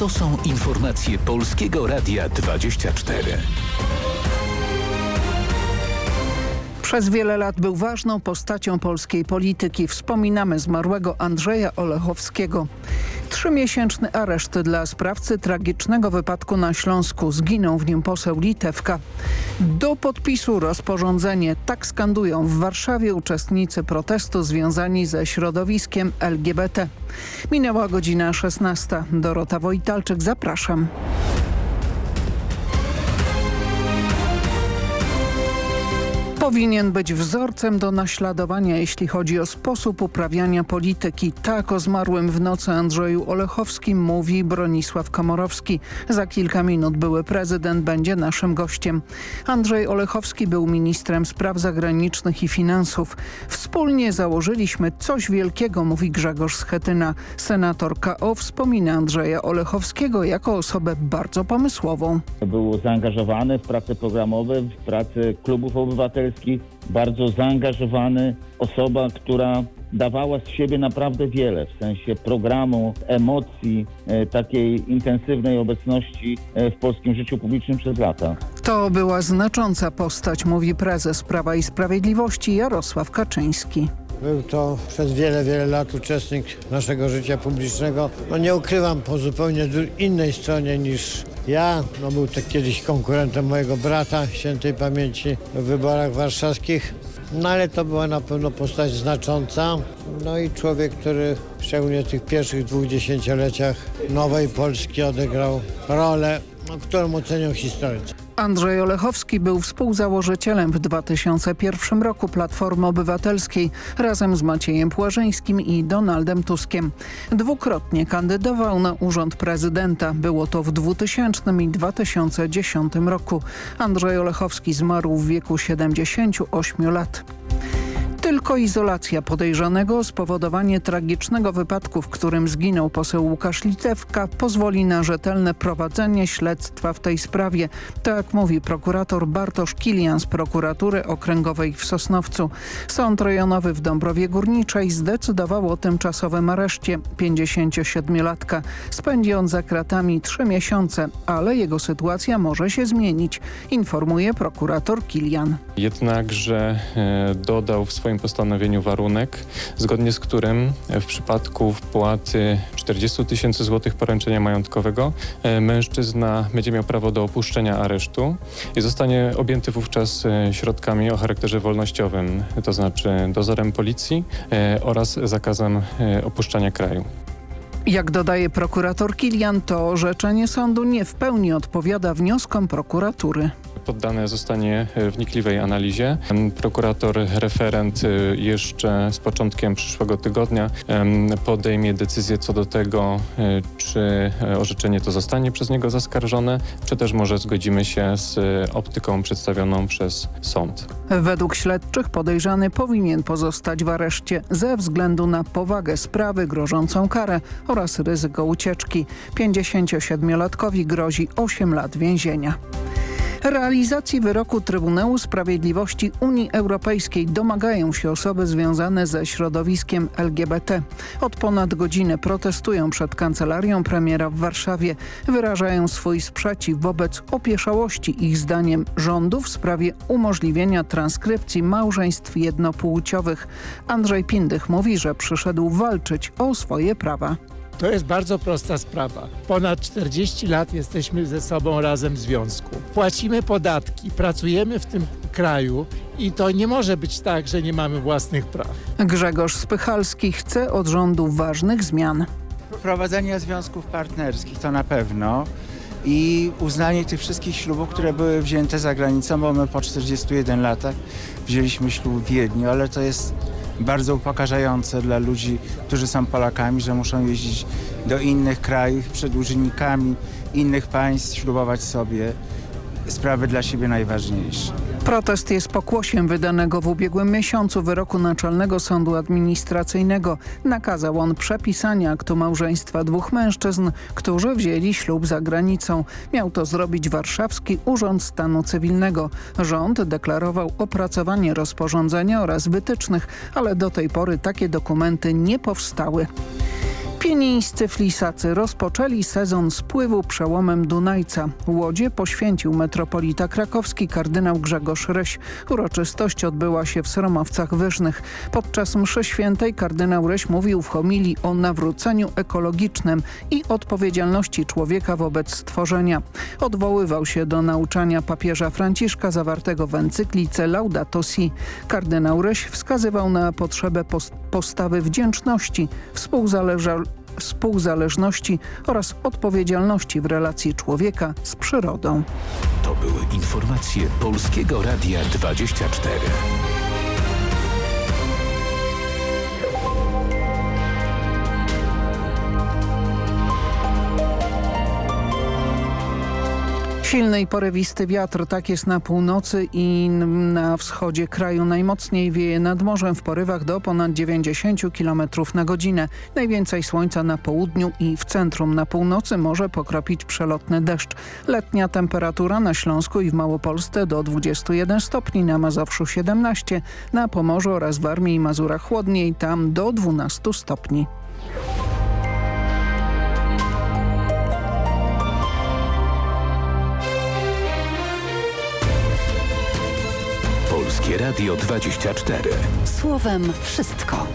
To są informacje Polskiego Radia 24. Przez wiele lat był ważną postacią polskiej polityki. Wspominamy zmarłego Andrzeja Olechowskiego. Trzymiesięczny areszt dla sprawcy tragicznego wypadku na Śląsku. Zginął w nim poseł Litewka. Do podpisu rozporządzenie. Tak skandują w Warszawie uczestnicy protestu związani ze środowiskiem LGBT. Minęła godzina 16. Dorota Wojtalczyk, zapraszam. Powinien być wzorcem do naśladowania, jeśli chodzi o sposób uprawiania polityki. Tak o zmarłym w nocy Andrzeju Olechowskim mówi Bronisław Komorowski. Za kilka minut były prezydent będzie naszym gościem. Andrzej Olechowski był ministrem spraw zagranicznych i finansów. Wspólnie założyliśmy coś wielkiego, mówi Grzegorz Schetyna. Senator KO wspomina Andrzeja Olechowskiego jako osobę bardzo pomysłową. Był zaangażowany w prace programowe, w pracę klubów obywatelskich bardzo zaangażowany, osoba, która dawała z siebie naprawdę wiele w sensie programu, emocji, e, takiej intensywnej obecności e, w polskim życiu publicznym przez lata. To była znacząca postać, mówi prezes Prawa i Sprawiedliwości Jarosław Kaczyński. Był to przez wiele, wiele lat uczestnik naszego życia publicznego. No nie ukrywam, po zupełnie innej stronie niż ja. No był to kiedyś konkurentem mojego brata, świętej pamięci, w wyborach warszawskich. No ale to była na pewno postać znacząca. No i człowiek, który szczególnie w tych pierwszych dwóch dziesięcioleciach nowej Polski odegrał rolę, no, którą ocenią historycy. Andrzej Olechowski był współzałożycielem w 2001 roku Platformy Obywatelskiej razem z Maciejem Płażyńskim i Donaldem Tuskiem. Dwukrotnie kandydował na urząd prezydenta. Było to w 2000 i 2010 roku. Andrzej Olechowski zmarł w wieku 78 lat. Tylko izolacja podejrzanego spowodowanie tragicznego wypadku, w którym zginął poseł Łukasz Litewka, pozwoli na rzetelne prowadzenie śledztwa w tej sprawie. Tak mówi prokurator Bartosz Kilian z prokuratury okręgowej w Sosnowcu. Sąd rejonowy w Dąbrowie Górniczej zdecydował o tymczasowym areszcie 57-latka. Spędzi on za kratami trzy miesiące, ale jego sytuacja może się zmienić, informuje prokurator Kilian. Jednakże e, dodał w swoim postanowieniu warunek, zgodnie z którym w przypadku wpłaty 40 tysięcy złotych poręczenia majątkowego e, mężczyzna będzie miał prawo do opuszczenia aresztu i zostanie objęty wówczas e, środkami o charakterze wolnościowym, to znaczy dozorem policji oraz zakazem opuszczania kraju. Jak dodaje prokurator Kilian, to orzeczenie sądu nie w pełni odpowiada wnioskom prokuratury poddane zostanie e, wnikliwej analizie. Prokurator referent e, jeszcze z początkiem przyszłego tygodnia podejmie decyzję co do tego, e, czy orzeczenie to zostanie przez niego zaskarżone, czy też może zgodzimy się z optyką przedstawioną przez sąd. Według śledczych podejrzany powinien pozostać w areszcie ze względu na powagę sprawy, grożącą karę oraz ryzyko ucieczki. 57-latkowi grozi 8 lat więzienia. Realizacji wyroku Trybunału Sprawiedliwości Unii Europejskiej domagają się osoby związane ze środowiskiem LGBT. Od ponad godziny protestują przed kancelarią premiera w Warszawie. Wyrażają swój sprzeciw wobec opieszałości ich zdaniem rządu w sprawie umożliwienia transkrypcji małżeństw jednopłciowych. Andrzej Pindych mówi, że przyszedł walczyć o swoje prawa. To jest bardzo prosta sprawa. Ponad 40 lat jesteśmy ze sobą razem w związku. Płacimy podatki, pracujemy w tym kraju i to nie może być tak, że nie mamy własnych praw. Grzegorz Spychalski chce od rządu ważnych zmian. Wprowadzenie związków partnerskich to na pewno i uznanie tych wszystkich ślubów, które były wzięte za granicą, bo my po 41 latach wzięliśmy ślub w Wiedniu, ale to jest bardzo upokarzające dla ludzi, którzy są Polakami, że muszą jeździć do innych krajów przed innych państw, ślubować sobie sprawy dla siebie najważniejsze. Protest jest pokłosiem wydanego w ubiegłym miesiącu wyroku Naczelnego Sądu Administracyjnego. Nakazał on przepisanie aktu małżeństwa dwóch mężczyzn, którzy wzięli ślub za granicą. Miał to zrobić Warszawski Urząd Stanu Cywilnego. Rząd deklarował opracowanie rozporządzenia oraz wytycznych, ale do tej pory takie dokumenty nie powstały. Pienińscy flisacy rozpoczęli sezon spływu przełomem Dunajca. Łodzie poświęcił metropolita krakowski kardynał Grzegorz Ryś. Uroczystość odbyła się w Sromowcach Wyżnych. Podczas mszy świętej kardynał Ryś mówił w homilii o nawróceniu ekologicznym i odpowiedzialności człowieka wobec stworzenia. Odwoływał się do nauczania papieża Franciszka zawartego w encyklice Laudato Si. Kardynał Ryś wskazywał na potrzebę postawy wdzięczności, współzależa współzależności oraz odpowiedzialności w relacji człowieka z przyrodą. To były informacje Polskiego Radia 24. Silny i porywisty wiatr, tak jest na północy i na wschodzie kraju. Najmocniej wieje nad morzem w porywach do ponad 90 km na godzinę. Najwięcej słońca na południu i w centrum. Na północy może pokropić przelotny deszcz. Letnia temperatura na Śląsku i w Małopolsce do 21 stopni, na Mazowszu 17, na Pomorzu oraz w Armii i Mazurach chłodniej, tam do 12 stopni. Polskie Radio 24. Słowem wszystko.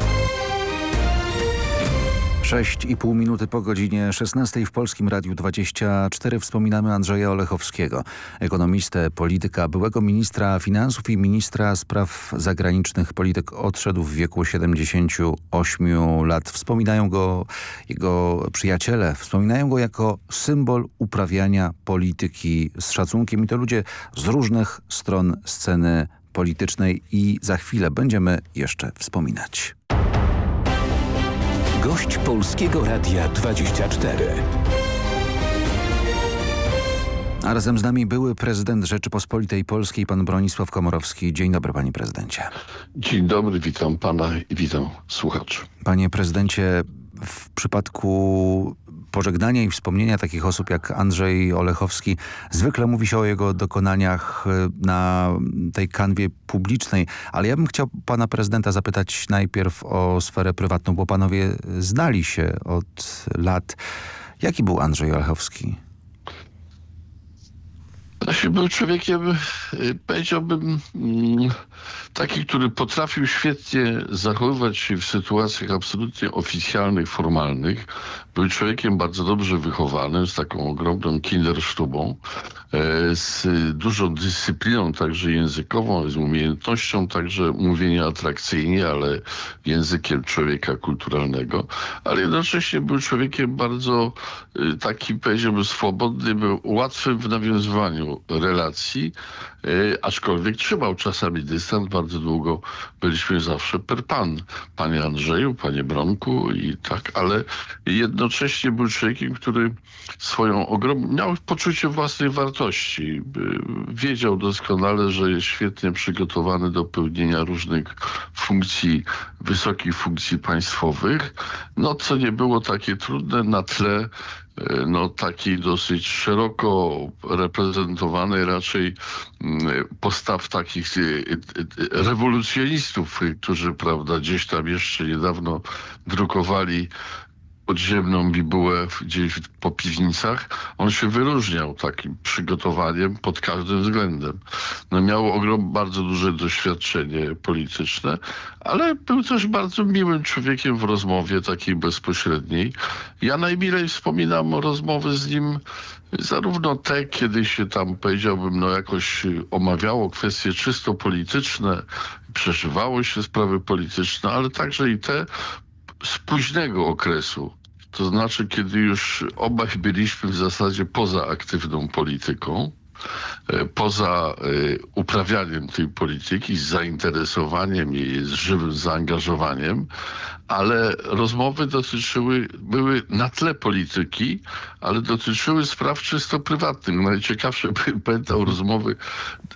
6,5 minuty po godzinie 16 w Polskim Radiu 24 wspominamy Andrzeja Olechowskiego, ekonomistę, polityka, byłego ministra finansów i ministra spraw zagranicznych. Polityk odszedł w wieku 78 lat. Wspominają go jego przyjaciele, wspominają go jako symbol uprawiania polityki z szacunkiem i to ludzie z różnych stron sceny politycznej i za chwilę będziemy jeszcze wspominać. Gość Polskiego Radia 24. A razem z nami były prezydent Rzeczypospolitej Polskiej, pan Bronisław Komorowski. Dzień dobry, panie prezydencie. Dzień dobry, witam pana i witam słuchaczy. Panie prezydencie, w przypadku pożegnania i wspomnienia takich osób jak Andrzej Olechowski. Zwykle mówi się o jego dokonaniach e, na tej kanwie publicznej, ale ja bym chciał pana prezydenta zapytać najpierw o sferę prywatną, bo panowie znali się od lat. Jaki był Andrzej Olechowski? Znaczy był człowiekiem, y, powiedziałbym, mm, taki, który potrafił świetnie zachowywać się w sytuacjach absolutnie oficjalnych, formalnych. Był człowiekiem bardzo dobrze wychowanym, z taką ogromną kindersztubą, e, z dużą dyscypliną także językową, z umiejętnością także mówienia atrakcyjnie, ale językiem człowieka kulturalnego, ale jednocześnie był człowiekiem bardzo y, taki, powiedziałbym, swobodny, był łatwym w nawiązywaniu relacji, e, aczkolwiek trzymał czasami dystans. Bardzo długo byliśmy zawsze per pan. Panie Andrzeju, panie Bronku i tak, ale jednocześnie był człowiekiem, który swoją ogromną, miał poczucie własnej wartości. Wiedział doskonale, że jest świetnie przygotowany do pełnienia różnych funkcji, wysokich funkcji państwowych. No, co nie było takie trudne na tle no, takiej dosyć szeroko reprezentowanej raczej mm, postaw takich e, e, rewolucjonistów, którzy prawda, gdzieś tam jeszcze niedawno drukowali podziemną bibułę gdzieś po piwnicach, on się wyróżniał takim przygotowaniem pod każdym względem. No miał ogrom, bardzo duże doświadczenie polityczne, ale był też bardzo miłym człowiekiem w rozmowie takiej bezpośredniej. Ja najmilej wspominam rozmowy z nim zarówno te, kiedy się tam powiedziałbym, no jakoś omawiało kwestie czysto polityczne, przeżywało się sprawy polityczne, ale także i te, z późnego okresu. To znaczy, kiedy już obaj byliśmy w zasadzie poza aktywną polityką, poza e, uprawianiem tej polityki, z zainteresowaniem i z żywym zaangażowaniem, ale rozmowy dotyczyły, były na tle polityki, ale dotyczyły spraw czysto prywatnych. Najciekawsze pamiętam rozmowy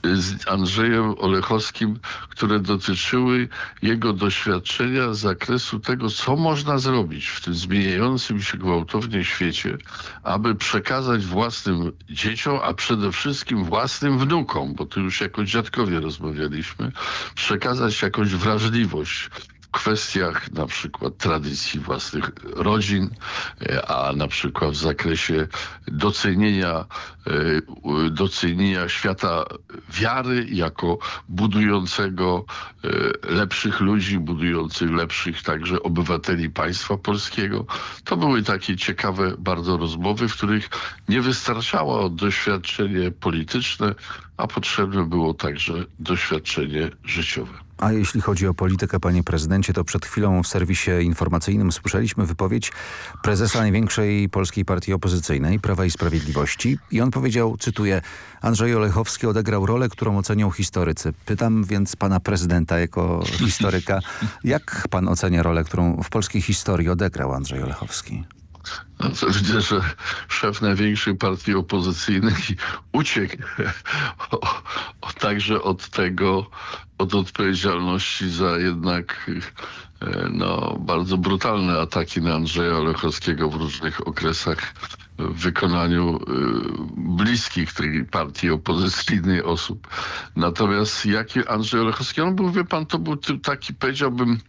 z Andrzejem Olechowskim, które dotyczyły jego doświadczenia z zakresu tego, co można zrobić w tym zmieniającym się gwałtownie świecie, aby przekazać własnym dzieciom, a przede wszystkim własnym wnukom, bo tu już jako dziadkowie rozmawialiśmy, przekazać jakąś wrażliwość, kwestiach na przykład tradycji własnych rodzin, e, a na przykład w zakresie docenienia, e, docenienia świata wiary jako budującego e, lepszych ludzi, budujących lepszych także obywateli państwa polskiego. To były takie ciekawe bardzo rozmowy, w których nie wystarczało doświadczenie polityczne, a potrzebne było także doświadczenie życiowe. A jeśli chodzi o politykę, panie prezydencie, to przed chwilą w serwisie informacyjnym słyszeliśmy wypowiedź prezesa największej polskiej partii opozycyjnej, Prawa i Sprawiedliwości. I on powiedział, cytuję, Andrzej Olechowski odegrał rolę, którą ocenią historycy. Pytam więc pana prezydenta jako historyka, jak pan ocenia rolę, którą w polskiej historii odegrał Andrzej Olechowski? Widzę, że szef największej partii opozycyjnej uciekł także od tego, od odpowiedzialności za jednak e, no, bardzo brutalne ataki na Andrzeja Olechowskiego w różnych okresach w wykonaniu y, bliskich tej partii opozycyjnej osób. Natomiast jaki Andrzej Olechowski, on był, wie pan, to był taki, powiedziałbym,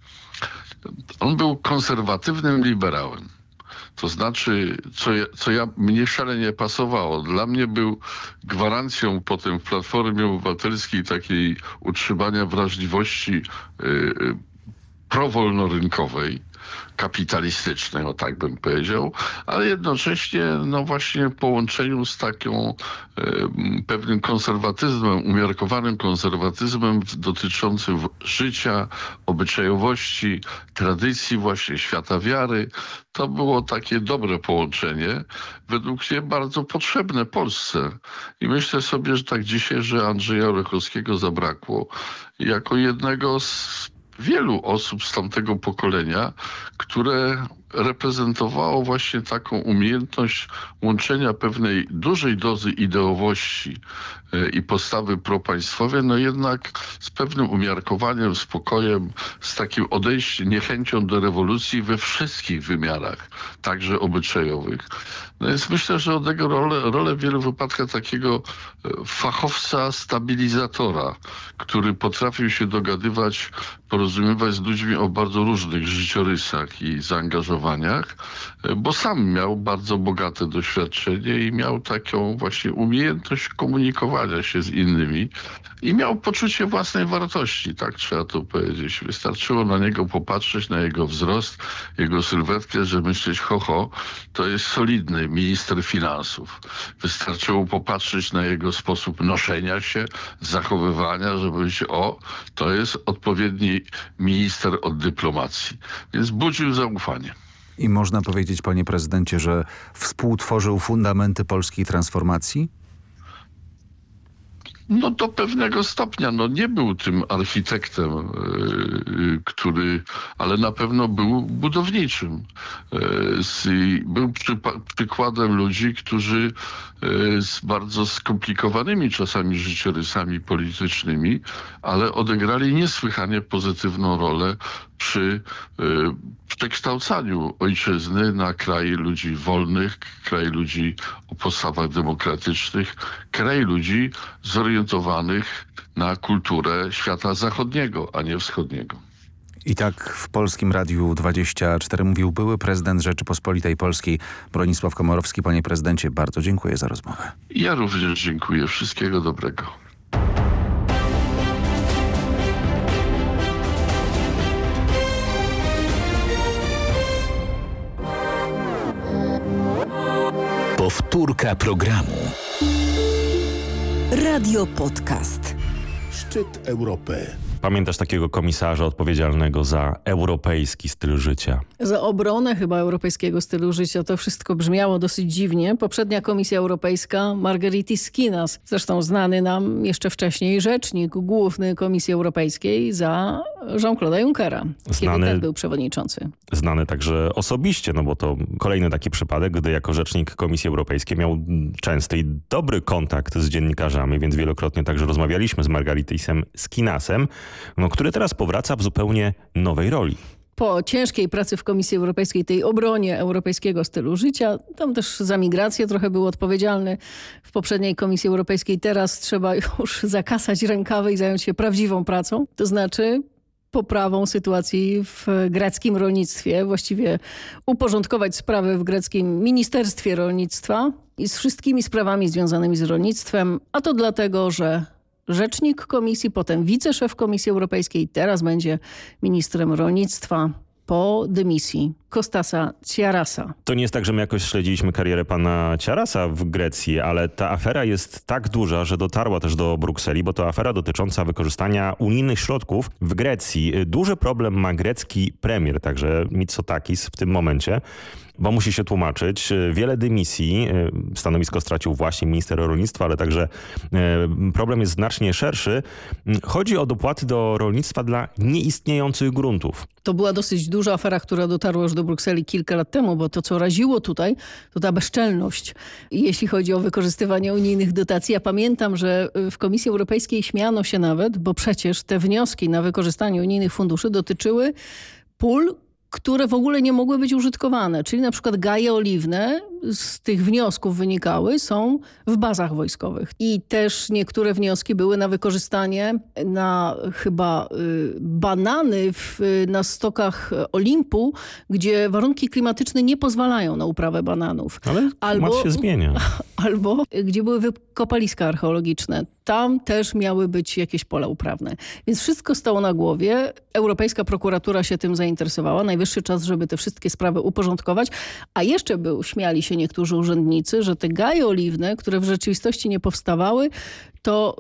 on był konserwatywnym liberałem. To znaczy, co, ja, co ja, mnie szalenie pasowało. Dla mnie był gwarancją potem w Platformie Obywatelskiej takiej utrzymania wrażliwości yy, prowolnorynkowej kapitalistycznej, o tak bym powiedział, ale jednocześnie no właśnie w połączeniu z taką e, pewnym konserwatyzmem, umiarkowanym konserwatyzmem dotyczącym życia, obyczajowości, tradycji właśnie świata wiary. To było takie dobre połączenie, według mnie bardzo potrzebne Polsce. I myślę sobie, że tak dzisiaj, że Andrzeja Olechowskiego zabrakło jako jednego z wielu osób z tamtego pokolenia, które reprezentowało właśnie taką umiejętność łączenia pewnej dużej dozy ideowości e, i postawy propaństwowej, no jednak z pewnym umiarkowaniem, spokojem, z takim odejściem, niechęcią do rewolucji we wszystkich wymiarach, także obyczajowych. No więc myślę, że odegrał rolę, rolę w wielu wypadkach takiego e, fachowca, stabilizatora, który potrafił się dogadywać, porozumiewać z ludźmi o bardzo różnych życiorysach i zaangażowaniach, e, bo sam miał bardzo bogate doświadczenie i miał taką właśnie umiejętność komunikowania się z innymi i miał poczucie własnej wartości, tak trzeba to powiedzieć. Wystarczyło na niego popatrzeć, na jego wzrost, jego sylwetkę, że myśleć, ho, ho, to jest solidny minister finansów. Wystarczyło popatrzeć na jego sposób noszenia się, zachowywania, żeby powiedzieć, o, to jest odpowiedni minister od dyplomacji. Więc budził zaufanie. I można powiedzieć, panie prezydencie, że współtworzył fundamenty polskiej transformacji? No do pewnego stopnia. No nie był tym architektem, yy, który, ale na pewno był budowniczym. Yy, był przy, przykładem ludzi, którzy z bardzo skomplikowanymi czasami życiorysami politycznymi, ale odegrali niesłychanie pozytywną rolę przy przekształcaniu ojczyzny na kraj ludzi wolnych, kraj ludzi o postawach demokratycznych, kraj ludzi zorientowanych na kulturę świata zachodniego, a nie wschodniego. I tak w Polskim Radiu 24 mówił były prezydent Rzeczypospolitej Polskiej Bronisław Komorowski. Panie prezydencie, bardzo dziękuję za rozmowę. Ja również dziękuję. Wszystkiego dobrego. Powtórka programu. Radio Podcast. Szczyt Europy. Pamiętasz takiego komisarza odpowiedzialnego za europejski styl życia? Za obronę chyba europejskiego stylu życia. To wszystko brzmiało dosyć dziwnie. Poprzednia Komisja Europejska, Margaritis Skinas, zresztą znany nam jeszcze wcześniej rzecznik główny Komisji Europejskiej za Jean-Claude'a Junckera, znany, kiedy ten był przewodniczący. Znany także osobiście, no bo to kolejny taki przypadek, gdy jako rzecznik Komisji Europejskiej miał częsty i dobry kontakt z dziennikarzami, więc wielokrotnie także rozmawialiśmy z Margaritisem Skinasem no, który teraz powraca w zupełnie nowej roli po ciężkiej pracy w Komisji Europejskiej, tej obronie europejskiego stylu życia, tam też za migrację trochę był odpowiedzialny w poprzedniej Komisji Europejskiej. Teraz trzeba już zakasać rękawy i zająć się prawdziwą pracą. To znaczy poprawą sytuacji w greckim rolnictwie, właściwie uporządkować sprawy w greckim Ministerstwie Rolnictwa i z wszystkimi sprawami związanymi z rolnictwem, a to dlatego, że rzecznik komisji, potem wiceszef Komisji Europejskiej, teraz będzie ministrem rolnictwa po dymisji Kostasa Ciarasa. To nie jest tak, że my jakoś śledziliśmy karierę pana Ciarasa w Grecji, ale ta afera jest tak duża, że dotarła też do Brukseli, bo to afera dotycząca wykorzystania unijnych środków w Grecji. Duży problem ma grecki premier, także Mitsotakis w tym momencie bo musi się tłumaczyć. Wiele dymisji, stanowisko stracił właśnie minister rolnictwa, ale także problem jest znacznie szerszy. Chodzi o dopłaty do rolnictwa dla nieistniejących gruntów. To była dosyć duża afera, która dotarła już do Brukseli kilka lat temu, bo to, co raziło tutaj, to ta bezczelność, jeśli chodzi o wykorzystywanie unijnych dotacji. Ja pamiętam, że w Komisji Europejskiej śmiano się nawet, bo przecież te wnioski na wykorzystanie unijnych funduszy dotyczyły pól, które w ogóle nie mogły być użytkowane. Czyli na przykład gaje oliwne z tych wniosków wynikały, są w bazach wojskowych. I też niektóre wnioski były na wykorzystanie na chyba y, banany w, na stokach Olimpu, gdzie warunki klimatyczne nie pozwalają na uprawę bananów. Ale albo się zmienia. Albo gdzie były wykopaliska archeologiczne. Tam też miały być jakieś pola uprawne. Więc wszystko stało na głowie. Europejska prokuratura się tym zainteresowała. Najwyższy czas, żeby te wszystkie sprawy uporządkować. A jeszcze był, śmiali się niektórzy urzędnicy, że te gaje oliwne, które w rzeczywistości nie powstawały, to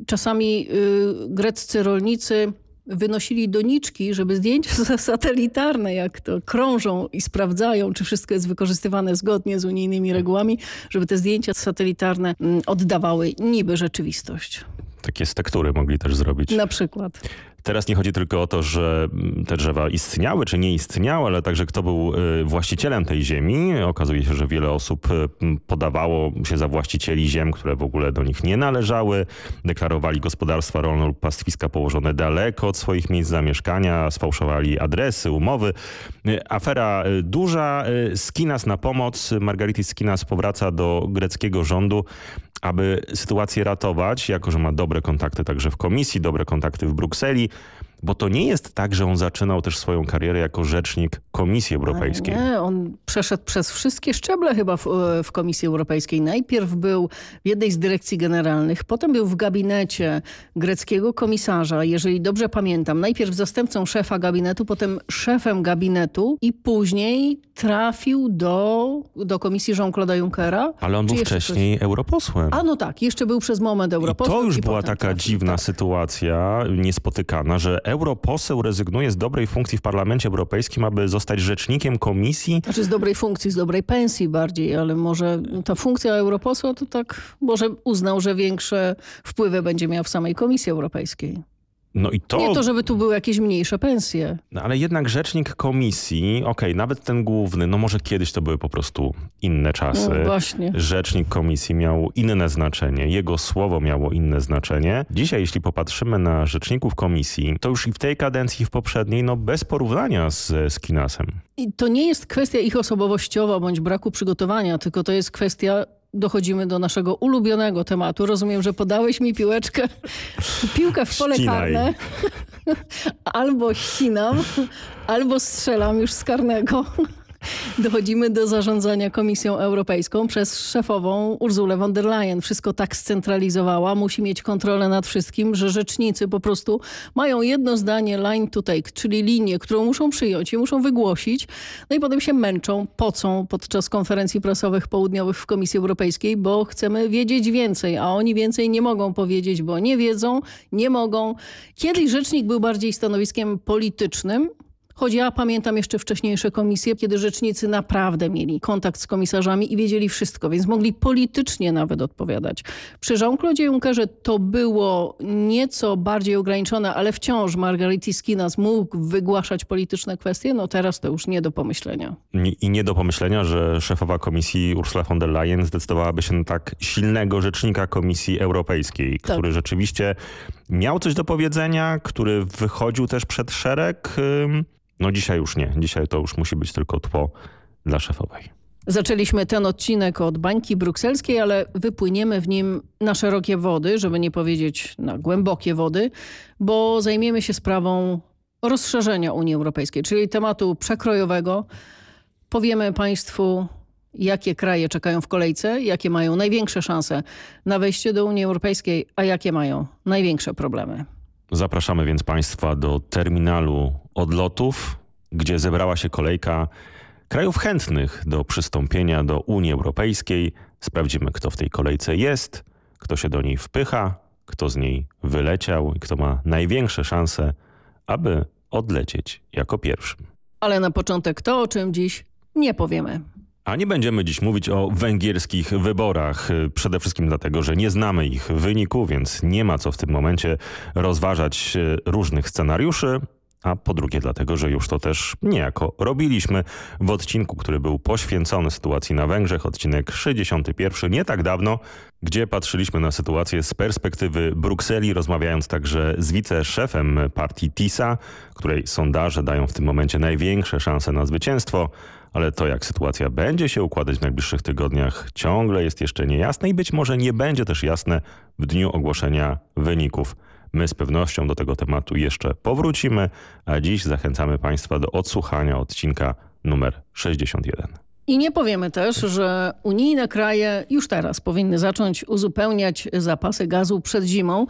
y, czasami y, greccy rolnicy wynosili doniczki, żeby zdjęcia satelitarne, jak to krążą i sprawdzają, czy wszystko jest wykorzystywane zgodnie z unijnymi regułami, żeby te zdjęcia satelitarne mm, oddawały niby rzeczywistość. Takie stektury mogli też zrobić. Na przykład. Teraz nie chodzi tylko o to, że te drzewa istniały czy nie istniały, ale także kto był y, właścicielem tej ziemi. Okazuje się, że wiele osób y, podawało się za właścicieli ziem, które w ogóle do nich nie należały. Deklarowali gospodarstwa rolne lub pastwiska położone daleko od swoich miejsc zamieszkania, sfałszowali adresy, umowy. Y, afera duża. Skinas na pomoc. Margaritis Skinas powraca do greckiego rządu aby sytuację ratować, jako że ma dobre kontakty także w komisji, dobre kontakty w Brukseli, bo to nie jest tak, że on zaczynał też swoją karierę jako rzecznik Komisji Europejskiej. Nie, on przeszedł przez wszystkie szczeble chyba w, w, Komisji Europejskiej. Najpierw był w jednej z dyrekcji generalnych, potem był w gabinecie greckiego komisarza, jeżeli dobrze pamiętam. Najpierw zastępcą szefa gabinetu, potem szefem gabinetu i później trafił do, do Komisji Jean-Claude'a Junckera. Ale on był wcześniej coś? europosłem. A no tak, jeszcze był przez moment europosłem. I to już i była taka dziwna tak. sytuacja, niespotykana, że europoseł rezygnuje z dobrej funkcji w Parlamencie Europejskim, aby zostać rzecznikiem komisji. Znaczy z dobrej funkcji, z dobrej pensji bardziej, ale może ta funkcja europosła to tak może uznał, że większe wpływy będzie miał w samej Komisji Europejskiej. No i to... Nie to, żeby tu były jakieś mniejsze pensje. No ale jednak rzecznik komisji, okej, okay, nawet ten główny, no może kiedyś to były po prostu inne czasy. No właśnie. Rzecznik komisji miał inne znaczenie, jego słowo miało inne znaczenie. Dzisiaj, jeśli popatrzymy na rzeczników komisji, to już i w tej kadencji, i w poprzedniej, no bez porównania z, z Kinasem. I to nie jest kwestia ich osobowościowa bądź braku przygotowania, tylko to jest kwestia dochodzimy do naszego ulubionego tematu. Rozumiem, że podałeś mi piłeczkę, piłkę w pole Ścinaj. karne. Albo ścinam, albo strzelam już z karnego. Dochodzimy do zarządzania Komisją Europejską przez szefową Urzulę von der Leyen. Wszystko tak scentralizowała, musi mieć kontrolę nad wszystkim, że rzecznicy po prostu mają jedno zdanie line to take, czyli linię, którą muszą przyjąć i muszą wygłosić. No i potem się męczą, pocą podczas konferencji prasowych południowych w Komisji Europejskiej, bo chcemy wiedzieć więcej, a oni więcej nie mogą powiedzieć, bo nie wiedzą, nie mogą. Kiedyś rzecznik był bardziej stanowiskiem politycznym, Choć ja pamiętam jeszcze wcześniejsze komisje, kiedy rzecznicy naprawdę mieli kontakt z komisarzami i wiedzieli wszystko, więc mogli politycznie nawet odpowiadać. Przy Jean-Claude Junckerze to było nieco bardziej ograniczone, ale wciąż Margaritis Skinas mógł wygłaszać polityczne kwestie. No teraz to już nie do pomyślenia. I nie do pomyślenia, że szefowa komisji Ursula von der Leyen zdecydowałaby się na tak silnego rzecznika Komisji Europejskiej, Tak. który rzeczywiście miał coś do powiedzenia, który wychodził też przed szereg. No dzisiaj już nie. Dzisiaj to już musi być tylko tło dla szefowej. Zaczęliśmy ten odcinek od bańki brukselskiej, ale wypłyniemy w nim na szerokie wody, żeby nie powiedzieć na głębokie wody, bo zajmiemy się sprawą rozszerzenia Unii Europejskiej, czyli tematu przekrojowego. Powiemy Państwu, jakie kraje czekają w kolejce, jakie mają największe szanse na wejście do Unii Europejskiej, a jakie mają największe problemy. Zapraszamy więc Państwa do terminalu odlotów, gdzie zebrała się kolejka krajów chętnych do przystąpienia do Unii Europejskiej. Sprawdzimy, kto w tej kolejce jest, kto się do niej wpycha, kto z niej wyleciał i kto ma największe szanse, aby odlecieć jako pierwszym. Ale na początek to, o czym dziś nie powiemy. A nie będziemy dziś mówić o węgierskich wyborach. Przede wszystkim dlatego, że nie znamy ich wyniku, więc nie ma co w tym momencie rozważać różnych scenariuszy. A po drugie dlatego, że już to też niejako robiliśmy. W odcinku, który był poświęcony sytuacji na Węgrzech, odcinek 61, nie tak dawno, gdzie patrzyliśmy na sytuację z perspektywy Brukseli, rozmawiając także z wiceszefem partii TISA, której sondaże dają w tym momencie największe szanse na zwycięstwo, ale to jak sytuacja będzie się układać w najbliższych tygodniach ciągle jest jeszcze niejasne i być może nie będzie też jasne w dniu ogłoszenia wyników. My z pewnością do tego tematu jeszcze powrócimy, a dziś zachęcamy Państwa do odsłuchania odcinka numer 61. I nie powiemy też, że unijne kraje już teraz powinny zacząć uzupełniać zapasy gazu przed zimą.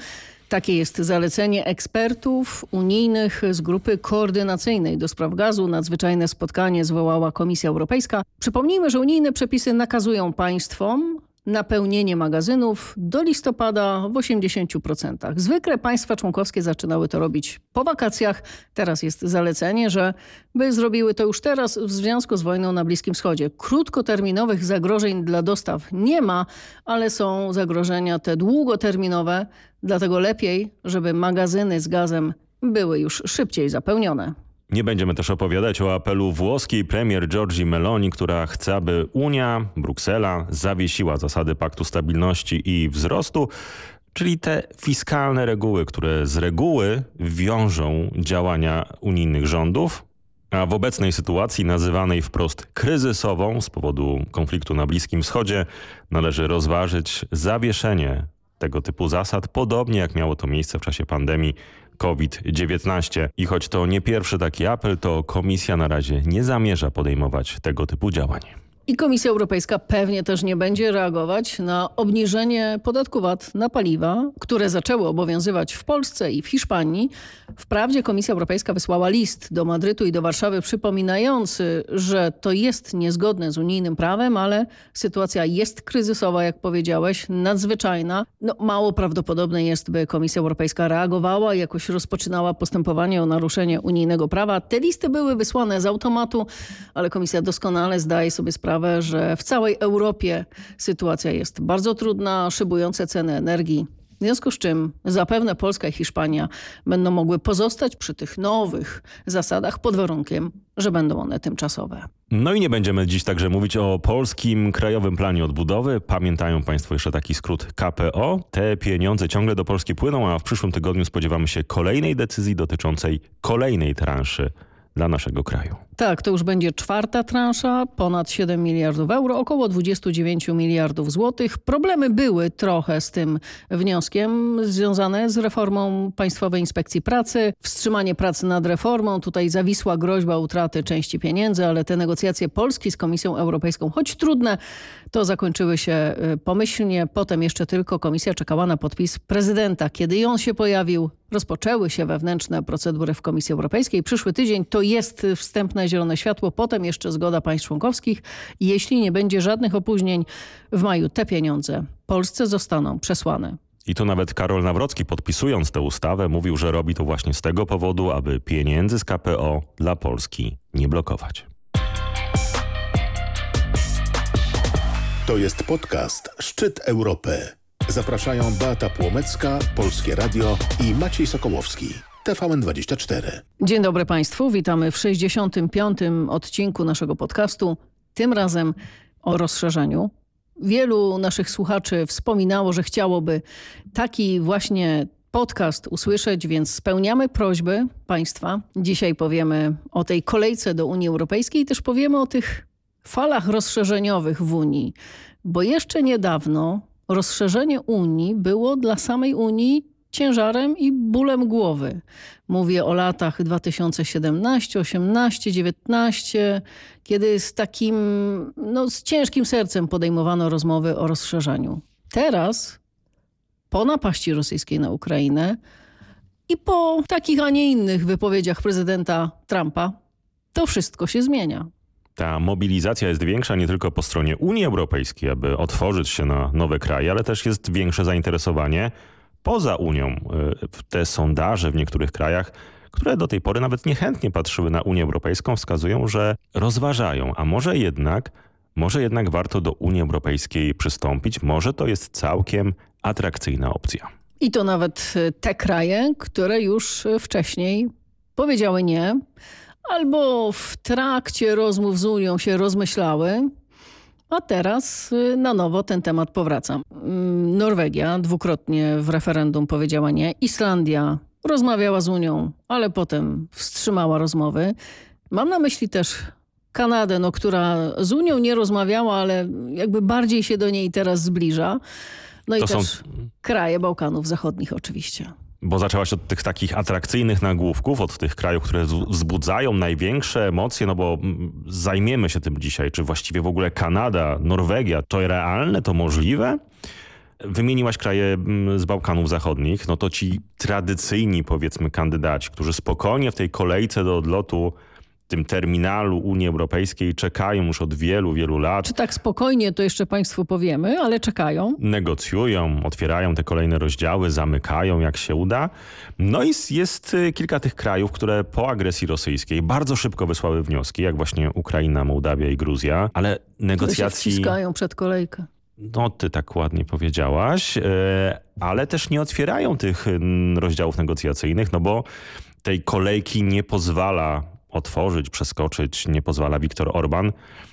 Takie jest zalecenie ekspertów unijnych z grupy koordynacyjnej do spraw gazu. Nadzwyczajne spotkanie zwołała Komisja Europejska. Przypomnijmy, że unijne przepisy nakazują państwom napełnienie magazynów do listopada w 80%. Zwykle państwa członkowskie zaczynały to robić po wakacjach. Teraz jest zalecenie, że by zrobiły to już teraz w związku z wojną na Bliskim Wschodzie. Krótkoterminowych zagrożeń dla dostaw nie ma, ale są zagrożenia te długoterminowe, dlatego lepiej, żeby magazyny z gazem były już szybciej zapełnione. Nie będziemy też opowiadać o apelu włoskiej premier Giorgi Meloni, która chce, aby Unia, Bruksela zawiesiła zasady Paktu Stabilności i Wzrostu, czyli te fiskalne reguły, które z reguły wiążą działania unijnych rządów, a w obecnej sytuacji nazywanej wprost kryzysową z powodu konfliktu na Bliskim Wschodzie należy rozważyć zawieszenie tego typu zasad, podobnie jak miało to miejsce w czasie pandemii COVID-19. I choć to nie pierwszy taki apel, to komisja na razie nie zamierza podejmować tego typu działań. I Komisja Europejska pewnie też nie będzie reagować na obniżenie podatku VAT na paliwa, które zaczęły obowiązywać w Polsce i w Hiszpanii. Wprawdzie Komisja Europejska wysłała list do Madrytu i do Warszawy przypominający, że to jest niezgodne z unijnym prawem, ale sytuacja jest kryzysowa, jak powiedziałeś, nadzwyczajna. No, mało prawdopodobne jest, by Komisja Europejska reagowała jakoś rozpoczynała postępowanie o naruszenie unijnego prawa. Te listy były wysłane z automatu, ale Komisja doskonale zdaje sobie sprawę, sprawę, że w całej Europie sytuacja jest bardzo trudna, szybujące ceny energii. W związku z czym zapewne Polska i Hiszpania będą mogły pozostać przy tych nowych zasadach pod warunkiem, że będą one tymczasowe. No i nie będziemy dziś także mówić o polskim Krajowym Planie Odbudowy. Pamiętają Państwo jeszcze taki skrót KPO. Te pieniądze ciągle do Polski płyną, a w przyszłym tygodniu spodziewamy się kolejnej decyzji dotyczącej kolejnej transzy dla naszego kraju. Tak, to już będzie czwarta transza, ponad 7 miliardów euro, około 29 miliardów złotych. Problemy były trochę z tym wnioskiem związane z reformą Państwowej Inspekcji Pracy. Wstrzymanie pracy nad reformą, tutaj zawisła groźba utraty części pieniędzy, ale te negocjacje Polski z Komisją Europejską, choć trudne, to zakończyły się y, pomyślnie. Potem jeszcze tylko komisja czekała na podpis prezydenta. Kiedy on się pojawił, rozpoczęły się wewnętrzne procedury w Komisji Europejskiej. Przyszły tydzień to jest wstępne zielone światło, potem jeszcze zgoda państw członkowskich. Jeśli nie będzie żadnych opóźnień, w maju te pieniądze Polsce zostaną przesłane. I to nawet Karol Nawrocki podpisując tę ustawę mówił, że robi to właśnie z tego powodu, aby pieniędzy z KPO dla Polski nie blokować. To jest podcast Szczyt Europy. Zapraszają Beata Płomecka, Polskie Radio i Maciej Sokołowski. TVN24. Dzień dobry Państwu, witamy w 65. odcinku naszego podcastu. Tym razem o rozszerzeniu. Wielu naszych słuchaczy wspominało, że chciałoby taki właśnie podcast usłyszeć, więc spełniamy prośby Państwa. Dzisiaj powiemy o tej kolejce do Unii Europejskiej i też powiemy o tych falach rozszerzeniowych w Unii, bo jeszcze niedawno rozszerzenie Unii było dla samej Unii ciężarem i bólem głowy. Mówię o latach 2017, 18, 19, kiedy z takim, no, z ciężkim sercem podejmowano rozmowy o rozszerzaniu. Teraz, po napaści rosyjskiej na Ukrainę i po takich, a nie innych wypowiedziach prezydenta Trumpa, to wszystko się zmienia. Ta mobilizacja jest większa nie tylko po stronie Unii Europejskiej, aby otworzyć się na nowe kraje, ale też jest większe zainteresowanie poza Unią. Y, te sondaże w niektórych krajach, które do tej pory nawet niechętnie patrzyły na Unię Europejską, wskazują, że rozważają, a może jednak, może jednak warto do Unii Europejskiej przystąpić. Może to jest całkiem atrakcyjna opcja. I to nawet y, te kraje, które już wcześniej powiedziały nie, albo w trakcie rozmów z Unią się rozmyślały, a teraz y, na nowo ten temat powraca. Mm, Norwegia dwukrotnie w referendum powiedziała nie. Islandia rozmawiała z Unią, ale potem wstrzymała rozmowy. Mam na myśli też Kanadę, no, która z Unią nie rozmawiała, ale jakby bardziej się do niej teraz zbliża. No to i też są... kraje Bałkanów Zachodnich oczywiście bo zaczęłaś od tych takich atrakcyjnych nagłówków, od tych krajów, które wzbudzają największe emocje, no bo mm, zajmiemy się tym dzisiaj, czy właściwie w ogóle Kanada, Norwegia, to realne, to możliwe? Wymieniłaś kraje mm, z Bałkanów Zachodnich, no to ci tradycyjni powiedzmy kandydaci, którzy spokojnie w tej kolejce do odlotu tym terminalu Unii Europejskiej czekają już od wielu, wielu lat. Czy tak spokojnie to jeszcze Państwu powiemy, ale czekają? Negocjują, otwierają te kolejne rozdziały, zamykają jak się uda. No i jest y, kilka tych krajów, które po agresji rosyjskiej bardzo szybko wysłały wnioski, jak właśnie Ukraina, Mołdawia i Gruzja, ale negocjacji... Które przed kolejkę. No, ty tak ładnie powiedziałaś, y, ale też nie otwierają tych rozdziałów negocjacyjnych, no bo tej kolejki nie pozwala otworzyć, przeskoczyć nie pozwala Viktor Orban.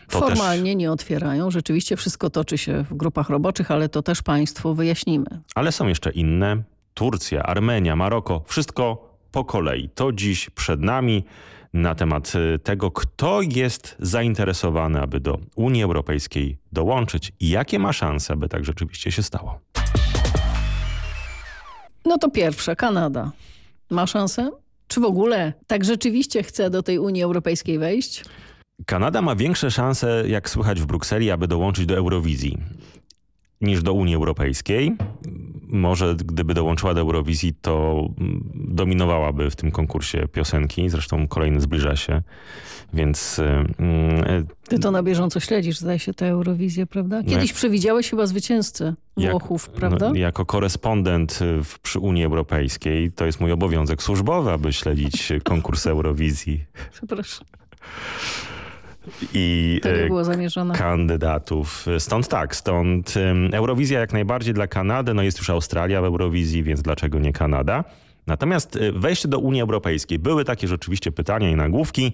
To Formalnie też... nie otwierają. Rzeczywiście wszystko toczy się w grupach roboczych, ale to też państwu wyjaśnimy. Ale są jeszcze inne. Turcja, Armenia, Maroko. Wszystko po kolei. To dziś przed nami na temat y, tego, kto jest zainteresowany, aby do Unii Europejskiej dołączyć i jakie ma szanse, aby tak rzeczywiście się stało. No to pierwsze, Kanada. Ma szansę? Czy w ogóle tak rzeczywiście chce do tej Unii Europejskiej wejść? Kanada ma większe szanse, jak słychać w Brukseli, aby dołączyć do Eurowizji niż do Unii Europejskiej. Może gdyby dołączyła do Eurowizji, to dominowałaby w tym konkursie piosenki. Zresztą kolejny zbliża się, więc... Yy, Ty to na bieżąco śledzisz, zdaje się, tę Eurowizję, prawda? No Kiedyś jak, przewidziałeś chyba zwycięzcę Włochów, jak, prawda? No, jako korespondent w, przy Unii Europejskiej to jest mój obowiązek służbowy, aby śledzić konkurs Eurowizji. Przepraszam i e, kandydatów. Stąd tak, stąd Eurowizja jak najbardziej dla Kanady, no jest już Australia w Eurowizji, więc dlaczego nie Kanada? Natomiast e, wejście do Unii Europejskiej, były takie rzeczywiście pytania i nagłówki,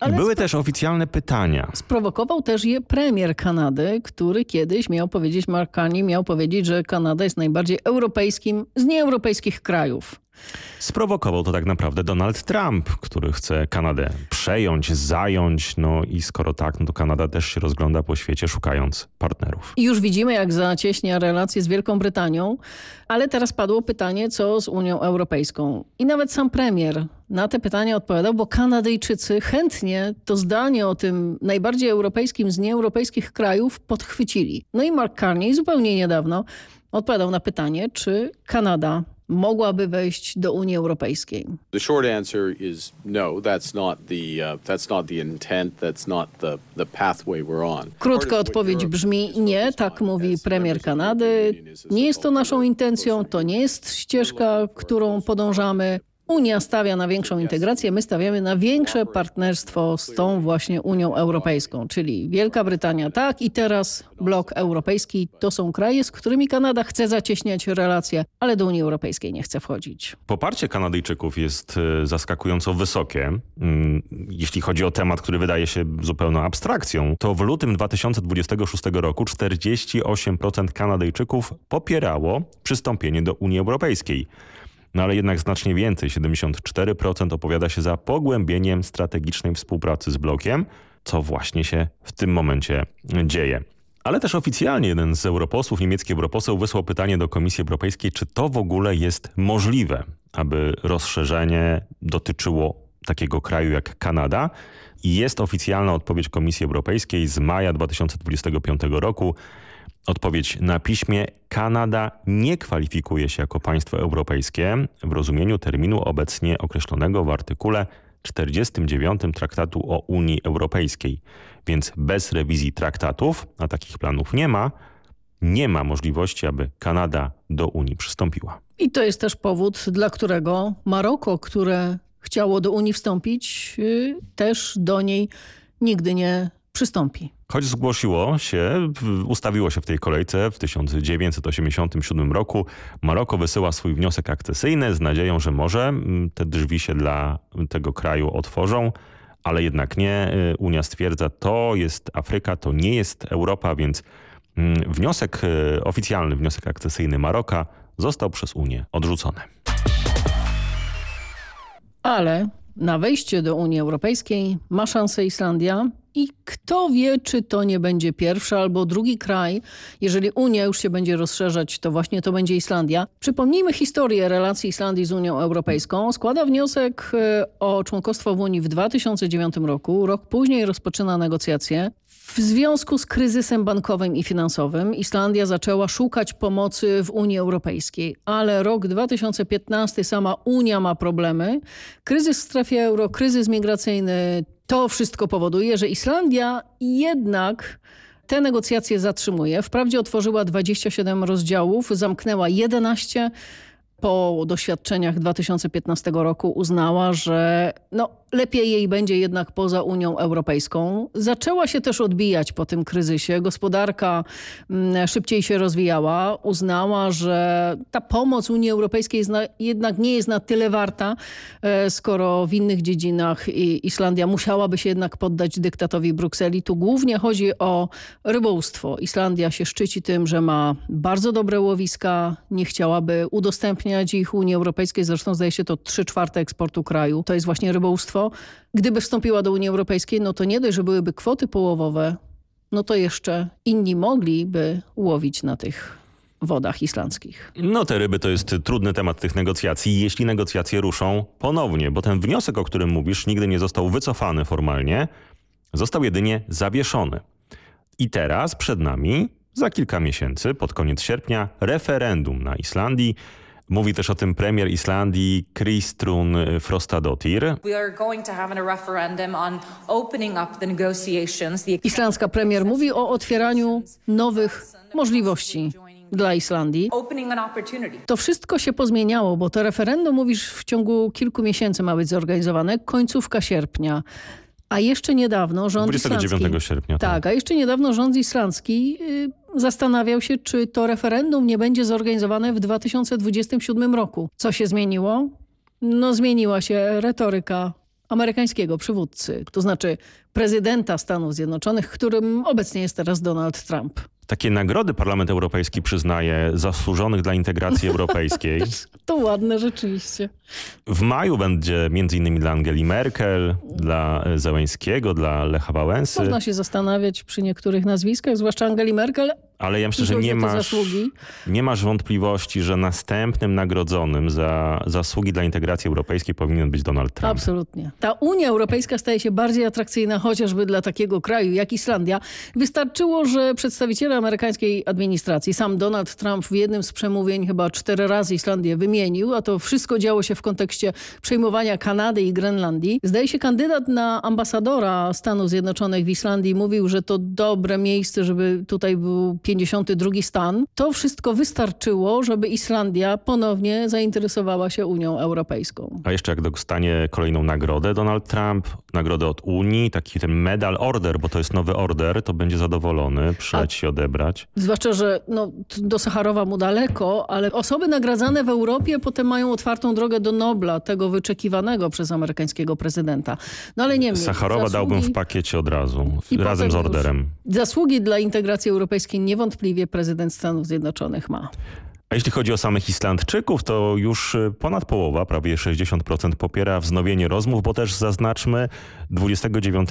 ale Były też oficjalne pytania. Sprowokował też je premier Kanady, który kiedyś miał powiedzieć, Mark Carney miał powiedzieć, że Kanada jest najbardziej europejskim z nieeuropejskich krajów. Sprowokował to tak naprawdę Donald Trump, który chce Kanadę przejąć, zająć. No i skoro tak, no to Kanada też się rozgląda po świecie szukając partnerów. I już widzimy, jak zacieśnia relacje z Wielką Brytanią, ale teraz padło pytanie, co z Unią Europejską. I nawet sam premier na te pytania odpowiadał, bo Kanadyjczycy chętnie to zdanie o tym najbardziej europejskim z nieeuropejskich krajów podchwycili. No i Mark Carney zupełnie niedawno odpowiadał na pytanie, czy Kanada mogłaby wejść do Unii Europejskiej? The short answer is no, that's not the uh, that's not the intent, that's not the the pathway we're on. Krótka odpowiedź brzmi nie, tak mówi premier Kanady. Nie jest to naszą intencją, to nie jest ścieżka, którą podążamy. Unia stawia na większą integrację, my stawiamy na większe partnerstwo z tą właśnie Unią Europejską, czyli Wielka Brytania tak i teraz blok europejski to są kraje, z którymi Kanada chce zacieśniać relacje, ale do Unii Europejskiej nie chce wchodzić. Poparcie Kanadyjczyków jest e, zaskakująco wysokie. Mm, jeśli chodzi o temat, który wydaje się zupełną abstrakcją, to w lutym 2026 roku 48% Kanadyjczyków popierało przystąpienie do Unii Europejskiej. No ale jednak znacznie więcej, 74% opowiada się za pogłębieniem strategicznej współpracy z blokiem, co właśnie się w tym momencie dzieje. ale też oficjalnie jeden z europosłów, niemiecki europoseł wysłał pytanie do Komisji Europejskiej, czy to w ogóle jest możliwe, aby rozszerzenie dotyczyło takiego kraju jak Kanada. I jest oficjalna odpowiedź Komisji Europejskiej z maja 2025 roku. Odpowiedź na piśmie Kanada nie kwalifikuje się jako państwo europejskie w rozumieniu terminu obecnie określonego w artykule 49 Traktatu o Unii Europejskiej. Więc bez rewizji traktatów, a takich planów nie ma, nie ma możliwości, aby Kanada do Unii przystąpiła. I to jest też powód, dla którego Maroko, które chciało do Unii wstąpić, y, też do niej nigdy nie przystąpi. Choć zgłosiło się, ustawiło się w tej kolejce w 1987 roku. Maroko wysyła swój wniosek akcesyjny z nadzieją, że może mm, te drzwi się dla tego kraju otworzą, ale jednak nie. Y, Unia stwierdza, to jest Afryka, to nie jest Europa, więc mm, wniosek, y, oficjalny wniosek akcesyjny Maroka został przez Unię odrzucony. Ale na wejście do Unii Europejskiej ma szansę Islandia i kto wie, czy to nie będzie pierwszy albo drugi kraj. Jeżeli Unia już się będzie rozszerzać, to właśnie to będzie Islandia. Przypomnijmy historię relacji Islandii z Unią Europejską. Składa wniosek e, o członkostwo w Unii w 2009 roku. Rok później rozpoczyna negocjacje. W związku z kryzysem bankowym i finansowym Islandia zaczęła szukać pomocy w Unii Europejskiej, ale rok 2015 sama Unia ma problemy. Kryzys w strefie euro, kryzys migracyjny, to wszystko powoduje, że Islandia jednak te negocjacje zatrzymuje. Wprawdzie otworzyła 27 rozdziałów, zamknęła 11 po doświadczeniach 2015 roku uznała, że no, lepiej jej będzie jednak poza Unią Europejską. Zaczęła się też odbijać po tym kryzysie. Gospodarka mm, szybciej się rozwijała. Uznała, że ta pomoc Unii Europejskiej jednak nie jest na tyle warta, e, skoro w innych dziedzinach Islandia musiałaby się jednak poddać dyktatowi Brukseli. Tu głównie chodzi o rybołówstwo. Islandia się szczyci tym, że ma bardzo dobre łowiska. Nie chciałaby udostępniać ich Unii Europejskiej. Zresztą zdaje się to 3 czwarte eksportu kraju. To jest właśnie rybołówstwo gdyby wstąpiła do Unii Europejskiej, no to nie dość, że byłyby kwoty połowowe, no to jeszcze inni mogliby łowić na tych wodach islandzkich. No te ryby to jest trudny temat tych negocjacji, jeśli negocjacje ruszą ponownie, bo ten wniosek, o którym mówisz, nigdy nie został wycofany formalnie, został jedynie zawieszony. I teraz przed nami, za kilka miesięcy, pod koniec sierpnia, referendum na Islandii, Mówi też o tym premier Islandii Kristrun Frostadottir. Islandzka premier mówi o otwieraniu nowych możliwości dla Islandii. To wszystko się pozmieniało, bo to referendum, mówisz, w ciągu kilku miesięcy ma być zorganizowane, końcówka sierpnia. A jeszcze niedawno rząd 29 islandzki, sierpnia. Tak, tak, a jeszcze niedawno rząd islandzki y, zastanawiał się, czy to referendum nie będzie zorganizowane w 2027 roku. Co się zmieniło? No zmieniła się retoryka amerykańskiego przywódcy, to znaczy prezydenta Stanów Zjednoczonych, którym obecnie jest teraz Donald Trump. Takie nagrody Parlament Europejski przyznaje zasłużonych dla integracji europejskiej. to ładne rzeczywiście. W maju będzie m.in. dla Angeli Merkel, dla Zełęńskiego, dla Lecha Wałęsy. Można się zastanawiać przy niektórych nazwiskach, zwłaszcza Angeli Merkel, ale ja myślę, że nie masz, nie masz wątpliwości, że następnym nagrodzonym za zasługi dla integracji europejskiej powinien być Donald Trump. Absolutnie. Ta Unia Europejska staje się bardziej atrakcyjna chociażby dla takiego kraju jak Islandia. Wystarczyło, że przedstawiciele amerykańskiej administracji, sam Donald Trump w jednym z przemówień chyba cztery razy Islandię wymienił, a to wszystko działo się w kontekście przejmowania Kanady i Grenlandii. Zdaje się kandydat na ambasadora Stanów Zjednoczonych w Islandii mówił, że to dobre miejsce, żeby tutaj był 52 stan. To wszystko wystarczyło, żeby Islandia ponownie zainteresowała się Unią Europejską. A jeszcze jak dostanie kolejną nagrodę Donald Trump, nagrodę od Unii, taki ten medal order, bo to jest nowy order, to będzie zadowolony, przyleć się odebrać. Zwłaszcza, że no, do Sacharowa mu daleko, ale osoby nagradzane w Europie potem mają otwartą drogę do Nobla, tego wyczekiwanego przez amerykańskiego prezydenta. No ale nie Sacharowa zasługi... dałbym w pakiecie od razu, razem z orderem. Zasługi dla integracji europejskiej nie niewątpliwie prezydent Stanów Zjednoczonych ma. A jeśli chodzi o samych Islandczyków, to już y, ponad połowa, prawie 60% popiera wznowienie rozmów, bo też zaznaczmy 29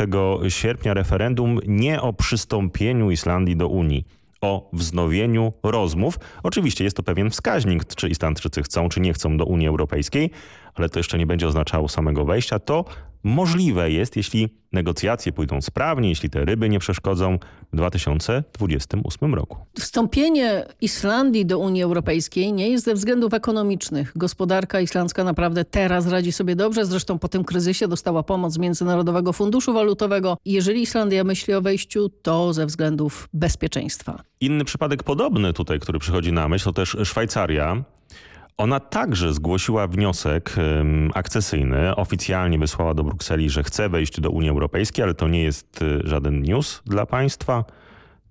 sierpnia referendum nie o przystąpieniu Islandii do Unii o wznowieniu rozmów. Oczywiście jest to pewien wskaźnik, czy Islandczycy chcą, czy nie chcą do Unii Europejskiej, ale to jeszcze nie będzie oznaczało samego wejścia. To możliwe jest, jeśli negocjacje pójdą sprawnie, jeśli te ryby nie przeszkodzą w 2028 roku. Wstąpienie Islandii do Unii Europejskiej nie jest ze względów ekonomicznych. Gospodarka islandzka naprawdę teraz radzi sobie dobrze. Zresztą po tym kryzysie dostała pomoc Międzynarodowego Funduszu Walutowego. Jeżeli Islandia myśli o wejściu, to ze względów bezpieczeństwa. Inny przypadek podobny tutaj, który przychodzi na myśl, to też Szwajcaria. Ona także zgłosiła wniosek akcesyjny, oficjalnie wysłała do Brukseli, że chce wejść do Unii Europejskiej, ale to nie jest y, żaden news dla państwa.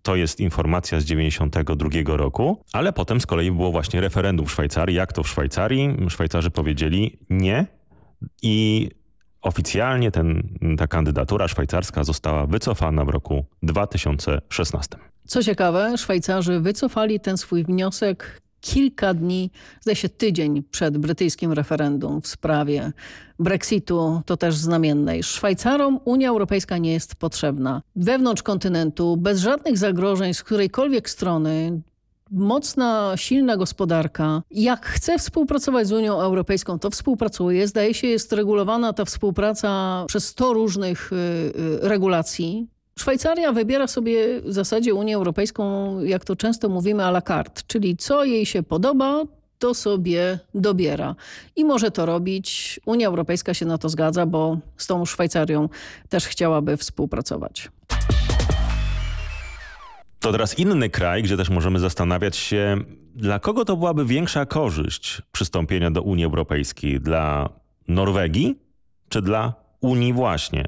To jest informacja z 92 roku, ale potem z kolei było właśnie referendum w Szwajcarii. Jak to w Szwajcarii? Szwajcarzy powiedzieli nie i oficjalnie ten, ta kandydatura szwajcarska została wycofana w roku 2016. Co ciekawe, Szwajcarzy wycofali ten swój wniosek kilka dni, zdaje się tydzień przed brytyjskim referendum w sprawie Brexitu, to też znamienne. Szwajcarom Unia Europejska nie jest potrzebna. Wewnątrz kontynentu, bez żadnych zagrożeń z którejkolwiek strony, mocna, silna gospodarka. Jak chce współpracować z Unią Europejską, to współpracuje. Zdaje się, jest regulowana ta współpraca przez 100 różnych y, y, regulacji. Szwajcaria wybiera sobie w zasadzie Unię Europejską, jak to często mówimy, à la carte, czyli co jej się podoba, to sobie dobiera. I może to robić. Unia Europejska się na to zgadza, bo z tą Szwajcarią też chciałaby współpracować. To teraz inny kraj, gdzie też możemy zastanawiać się, dla kogo to byłaby większa korzyść przystąpienia do Unii Europejskiej? Dla Norwegii czy dla Unii właśnie?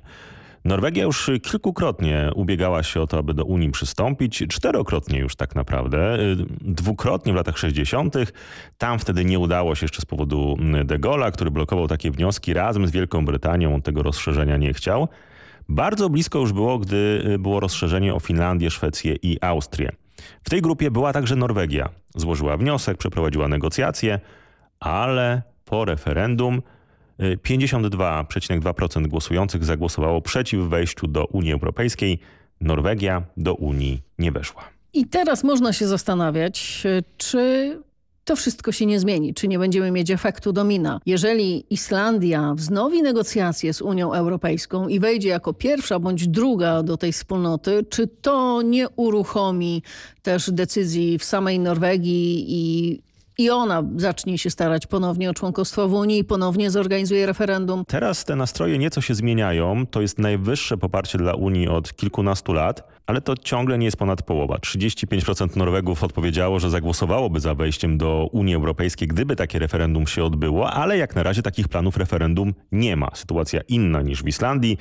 Norwegia już kilkukrotnie ubiegała się o to, aby do Unii przystąpić, czterokrotnie już tak naprawdę, dwukrotnie w latach 60. Tam wtedy nie udało się jeszcze z powodu de Gaulle'a, który blokował takie wnioski razem z Wielką Brytanią, on tego rozszerzenia nie chciał. Bardzo blisko już było, gdy było rozszerzenie o Finlandię, Szwecję i Austrię. W tej grupie była także Norwegia. Złożyła wniosek, przeprowadziła negocjacje, ale po referendum 52,2% głosujących zagłosowało przeciw wejściu do Unii Europejskiej. Norwegia do Unii nie weszła. I teraz można się zastanawiać, czy to wszystko się nie zmieni, czy nie będziemy mieć efektu domina. Jeżeli Islandia wznowi negocjacje z Unią Europejską i wejdzie jako pierwsza bądź druga do tej wspólnoty, czy to nie uruchomi też decyzji w samej Norwegii i i ona zacznie się starać ponownie o członkostwo w Unii i ponownie zorganizuje referendum. Teraz te nastroje nieco się zmieniają. To jest najwyższe poparcie dla Unii od kilkunastu lat, ale to ciągle nie jest ponad połowa. 35% Norwegów odpowiedziało, że zagłosowałoby za wejściem do Unii Europejskiej, gdyby takie referendum się odbyło, ale jak na razie takich planów referendum nie ma. Sytuacja inna niż w Islandii.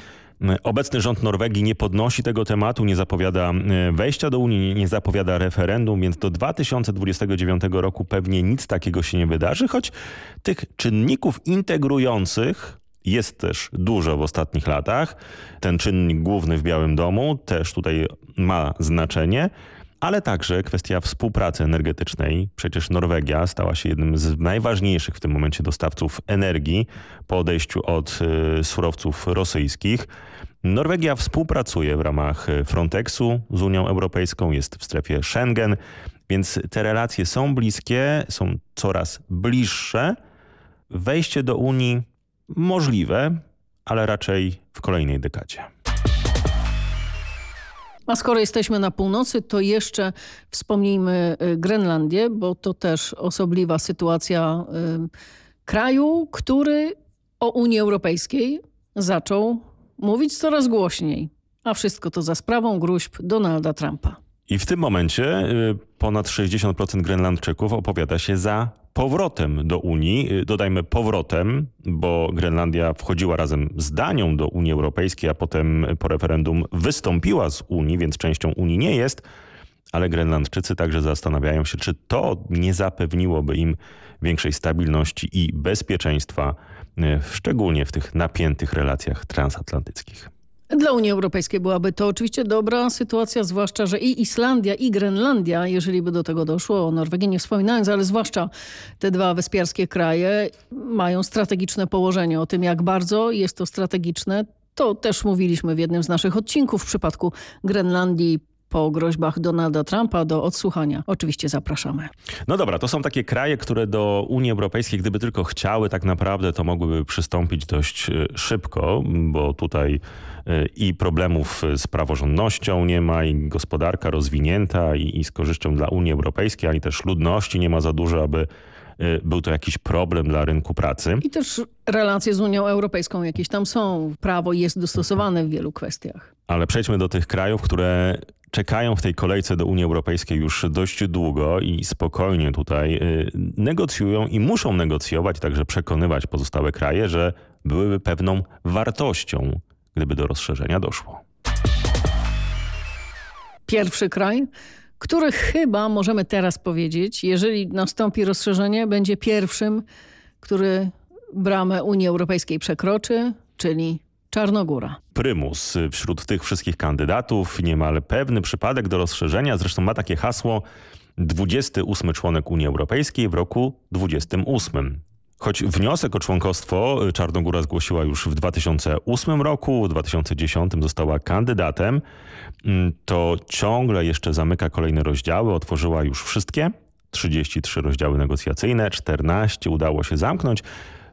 Obecny rząd Norwegii nie podnosi tego tematu, nie zapowiada e, wejścia do Unii, nie zapowiada referendum, więc do 2029 roku pewnie nic takiego się nie wydarzy, choć tych czynników integrujących jest też dużo w ostatnich latach. Ten czynnik główny w Białym Domu też tutaj ma znaczenie ale także kwestia współpracy energetycznej. Przecież Norwegia stała się jednym z najważniejszych w tym momencie dostawców energii po odejściu od y, surowców rosyjskich. Norwegia współpracuje w ramach Frontexu z Unią Europejską, jest w strefie Schengen, więc te relacje są bliskie, są coraz bliższe. Wejście do Unii możliwe, ale raczej w kolejnej dekadzie. A skoro jesteśmy na północy, to jeszcze wspomnijmy y, Grenlandię, bo to też osobliwa sytuacja y, kraju, który o Unii Europejskiej zaczął mówić coraz głośniej. A wszystko to za sprawą gruźb Donalda Trumpa. I w tym momencie y, ponad 60% Grenlandczyków opowiada się za powrotem do Unii. Y, dodajmy powrotem, bo Grenlandia wchodziła razem z Danią do Unii Europejskiej, a potem po referendum wystąpiła z Unii, więc częścią Unii nie jest. Ale Grenlandczycy także zastanawiają się, czy to nie zapewniłoby im większej stabilności i bezpieczeństwa, y, szczególnie w tych napiętych relacjach transatlantyckich. Dla Unii Europejskiej byłaby to oczywiście dobra sytuacja, zwłaszcza, że i Islandia, i Grenlandia, jeżeli by do tego doszło, o Norwegii nie wspominając, ale zwłaszcza te dwa wyspiarskie kraje mają strategiczne położenie. O tym, jak bardzo jest to strategiczne, to też mówiliśmy w jednym z naszych odcinków w przypadku Grenlandii po groźbach Donalda Trumpa do odsłuchania. Oczywiście zapraszamy. No dobra, to są takie kraje, które do Unii Europejskiej, gdyby tylko chciały tak naprawdę, to mogłyby przystąpić dość e, szybko, bo tutaj e, i problemów z praworządnością nie ma, i gospodarka rozwinięta i, i z korzyścią dla Unii Europejskiej, ani też ludności nie ma za dużo, aby był to jakiś problem dla rynku pracy. I też relacje z Unią Europejską jakieś tam są. Prawo jest dostosowane w wielu kwestiach. Ale przejdźmy do tych krajów, które czekają w tej kolejce do Unii Europejskiej już dość długo i spokojnie tutaj y, negocjują i muszą negocjować, także przekonywać pozostałe kraje, że byłyby pewną wartością, gdyby do rozszerzenia doszło. Pierwszy kraj, który chyba możemy teraz powiedzieć, jeżeli nastąpi rozszerzenie, będzie pierwszym, który bramę Unii Europejskiej przekroczy, czyli Czarnogóra. Prymus wśród tych wszystkich kandydatów, niemal pewny przypadek do rozszerzenia, zresztą ma takie hasło 28 członek Unii Europejskiej w roku 28. Choć wniosek o członkostwo Czarnogóra zgłosiła już w 2008 roku, w 2010 została kandydatem, to ciągle jeszcze zamyka kolejne rozdziały, otworzyła już wszystkie, 33 rozdziały negocjacyjne, 14 udało się zamknąć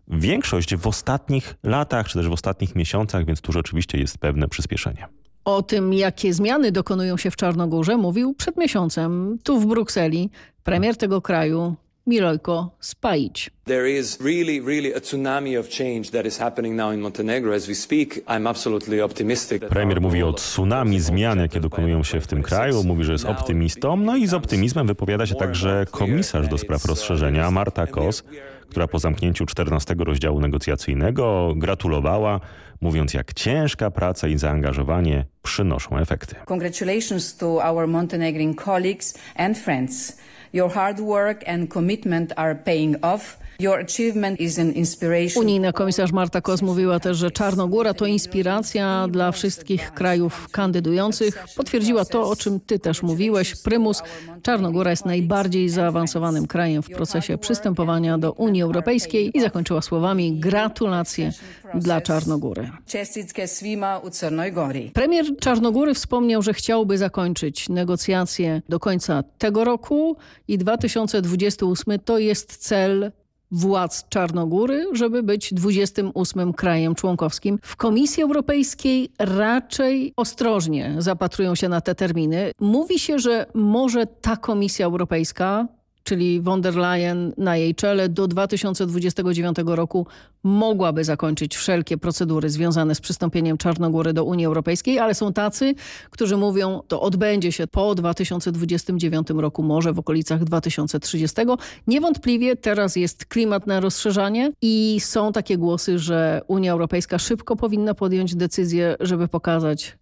większość w ostatnich latach, czy też w ostatnich miesiącach, więc tu rzeczywiście jest pewne przyspieszenie. O tym, jakie zmiany dokonują się w Czarnogórze, mówił przed miesiącem tu w Brukseli premier tego kraju Milojko Spajić. There is really, really a tsunami of change that is happening now in Montenegro as we speak. I'm absolutely optimistic. Premier mówi o tsunami zmian, jakie dokonują się w tym kraju. Mówi, że jest optymistą. No i z optymizmem wypowiada się także komisarz do spraw rozszerzenia Marta Kos która po zamknięciu 14 rozdziału negocjacyjnego gratulowała, mówiąc jak ciężka praca i zaangażowanie przynoszą efekty. Congratulations to our Montenegrin colleagues and friends. Your hard work and commitment are paying off. Unijna komisarz Marta Kos mówiła też, że Czarnogóra to inspiracja dla wszystkich krajów kandydujących. Potwierdziła to, o czym ty też mówiłeś. Prymus Czarnogóra jest najbardziej zaawansowanym krajem w procesie przystępowania do Unii Europejskiej i zakończyła słowami gratulacje dla Czarnogóry. Premier Czarnogóry wspomniał, że chciałby zakończyć negocjacje do końca tego roku i 2028 to jest cel władz Czarnogóry, żeby być 28 krajem członkowskim. W Komisji Europejskiej raczej ostrożnie zapatrują się na te terminy. Mówi się, że może ta Komisja Europejska czyli von der Leyen na jej czele do 2029 roku mogłaby zakończyć wszelkie procedury związane z przystąpieniem Czarnogóry do Unii Europejskiej, ale są tacy, którzy mówią, to odbędzie się po 2029 roku, może w okolicach 2030. Niewątpliwie teraz jest klimat na rozszerzanie i są takie głosy, że Unia Europejska szybko powinna podjąć decyzję, żeby pokazać,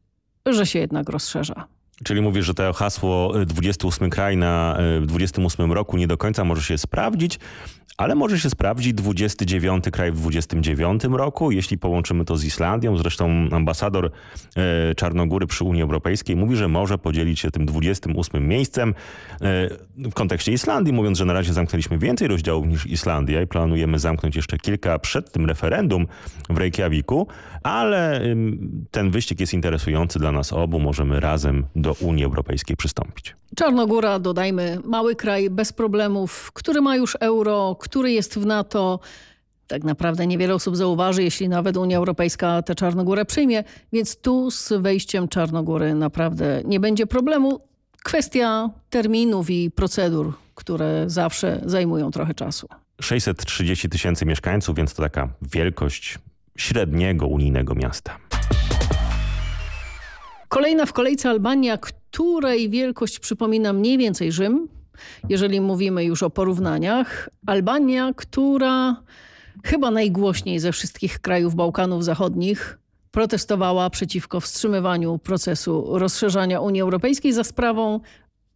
że się jednak rozszerza. Czyli mówisz, że to hasło 28 kraj na 28 roku nie do końca może się sprawdzić, ale może się sprawdzić 29 kraj w 29 roku, jeśli połączymy to z Islandią. Zresztą ambasador e, Czarnogóry przy Unii Europejskiej mówi, że może podzielić się tym 28 miejscem w kontekście Islandii, mówiąc, że na razie zamknęliśmy więcej rozdziałów niż Islandia i planujemy zamknąć jeszcze kilka przed tym referendum w Reykjaviku, ale ten wyścig jest interesujący dla nas obu. Możemy razem do Unii Europejskiej przystąpić. Czarnogóra, dodajmy, mały kraj bez problemów, który ma już euro, który jest w NATO. Tak naprawdę niewiele osób zauważy, jeśli nawet Unia Europejska tę Czarnogórę przyjmie, więc tu z wejściem Czarnogóry naprawdę nie będzie problemu. Kwestia terminów i procedur, które zawsze zajmują trochę czasu. 630 tysięcy mieszkańców, więc to taka wielkość średniego unijnego miasta. Kolejna w kolejce Albania, której wielkość przypomina mniej więcej Rzym, jeżeli mówimy już o porównaniach. Albania, która chyba najgłośniej ze wszystkich krajów Bałkanów Zachodnich protestowała przeciwko wstrzymywaniu procesu rozszerzania Unii Europejskiej za sprawą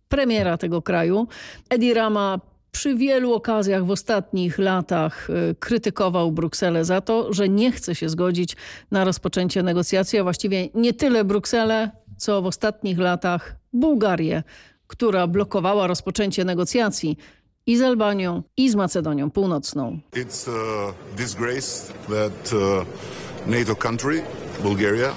premiera tego kraju. Edi Rama przy wielu okazjach w ostatnich latach y, krytykował Brukselę za to, że nie chce się zgodzić na rozpoczęcie negocjacji, a właściwie nie tyle Brukselę, co w ostatnich latach Bułgarię, która blokowała rozpoczęcie negocjacji i z Albanią, i z Macedonią Północną. It's a disgrace that uh, NATO country, Bulgaria,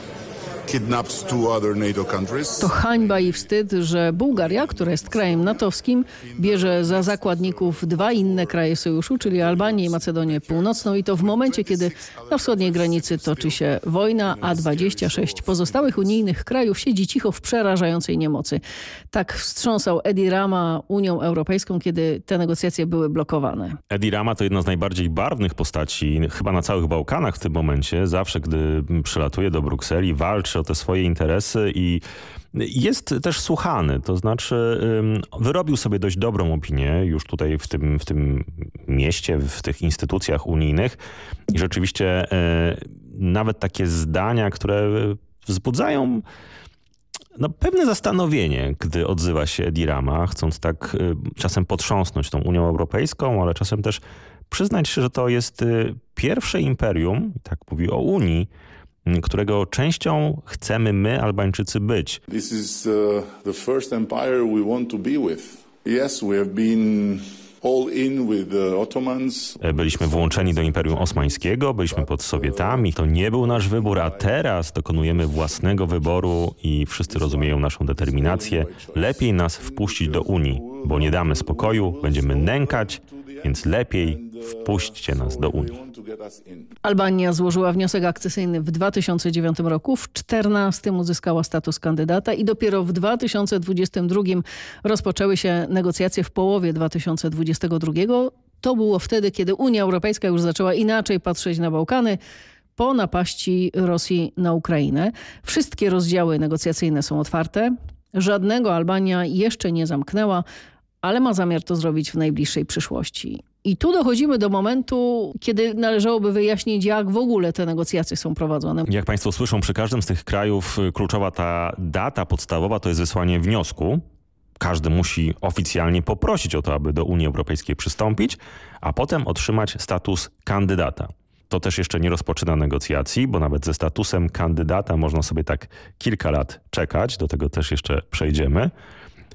to hańba i wstyd, że Bułgaria, która jest krajem natowskim, bierze za zakładników dwa inne kraje sojuszu, czyli Albanię i Macedonię Północną i to w momencie, kiedy na wschodniej granicy toczy się wojna, a 26 pozostałych unijnych krajów siedzi cicho w przerażającej niemocy. Tak wstrząsał Edi Rama Unią Europejską, kiedy te negocjacje były blokowane. Edi Rama to jedna z najbardziej barwnych postaci chyba na całych Bałkanach w tym momencie. Zawsze, gdy przylatuje do Brukseli, walczy o te swoje interesy i jest też słuchany, to znaczy wyrobił sobie dość dobrą opinię już tutaj w tym, w tym mieście, w tych instytucjach unijnych i rzeczywiście e, nawet takie zdania, które wzbudzają no, pewne zastanowienie, gdy odzywa się Edirama, chcąc tak e, czasem potrząsnąć tą Unią Europejską, ale czasem też przyznać że to jest e, pierwsze imperium, tak mówi o Unii, którego częścią chcemy my, Albańczycy, być. This is uh, the first empire we want to be with. Yes, we have been e, Byliśmy włączeni do Imperium Osmańskiego, byliśmy pod Sowietami, to nie był nasz wybór, a teraz dokonujemy własnego wyboru i wszyscy rozumieją naszą determinację. Lepiej nas wpuścić do Unii, bo nie damy spokoju, będziemy nękać, więc lepiej wpuśćcie nas do Unii. Albania złożyła wniosek akcesyjny w 2009 roku, w 2014 uzyskała status kandydata i dopiero w 2022 rozpoczęły się negocjacje w połowie 2022. To było wtedy, kiedy Unia Europejska już zaczęła inaczej patrzeć na Bałkany po napaści Rosji na Ukrainę. Wszystkie rozdziały negocjacyjne są otwarte. Żadnego Albania jeszcze nie zamknęła, ale ma zamiar to zrobić w najbliższej przyszłości. I tu dochodzimy do momentu, kiedy należałoby wyjaśnić, jak w ogóle te negocjacje są prowadzone. Jak Państwo słyszą, przy każdym z tych krajów y, kluczowa ta data podstawowa to jest wysłanie wniosku. Każdy musi oficjalnie poprosić o to, aby do Unii Europejskiej przystąpić, a potem otrzymać status kandydata. To też jeszcze nie rozpoczyna negocjacji, bo nawet ze statusem kandydata można sobie tak kilka lat czekać. Do tego też jeszcze przejdziemy.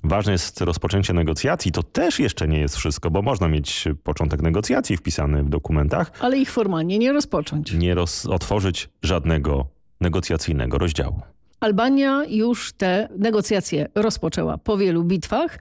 Ważne jest rozpoczęcie negocjacji. To też jeszcze nie jest wszystko, bo można mieć początek negocjacji wpisany w dokumentach. Ale ich formalnie nie rozpocząć. Nie roz otworzyć żadnego negocjacyjnego rozdziału. Albania już te negocjacje rozpoczęła po wielu bitwach.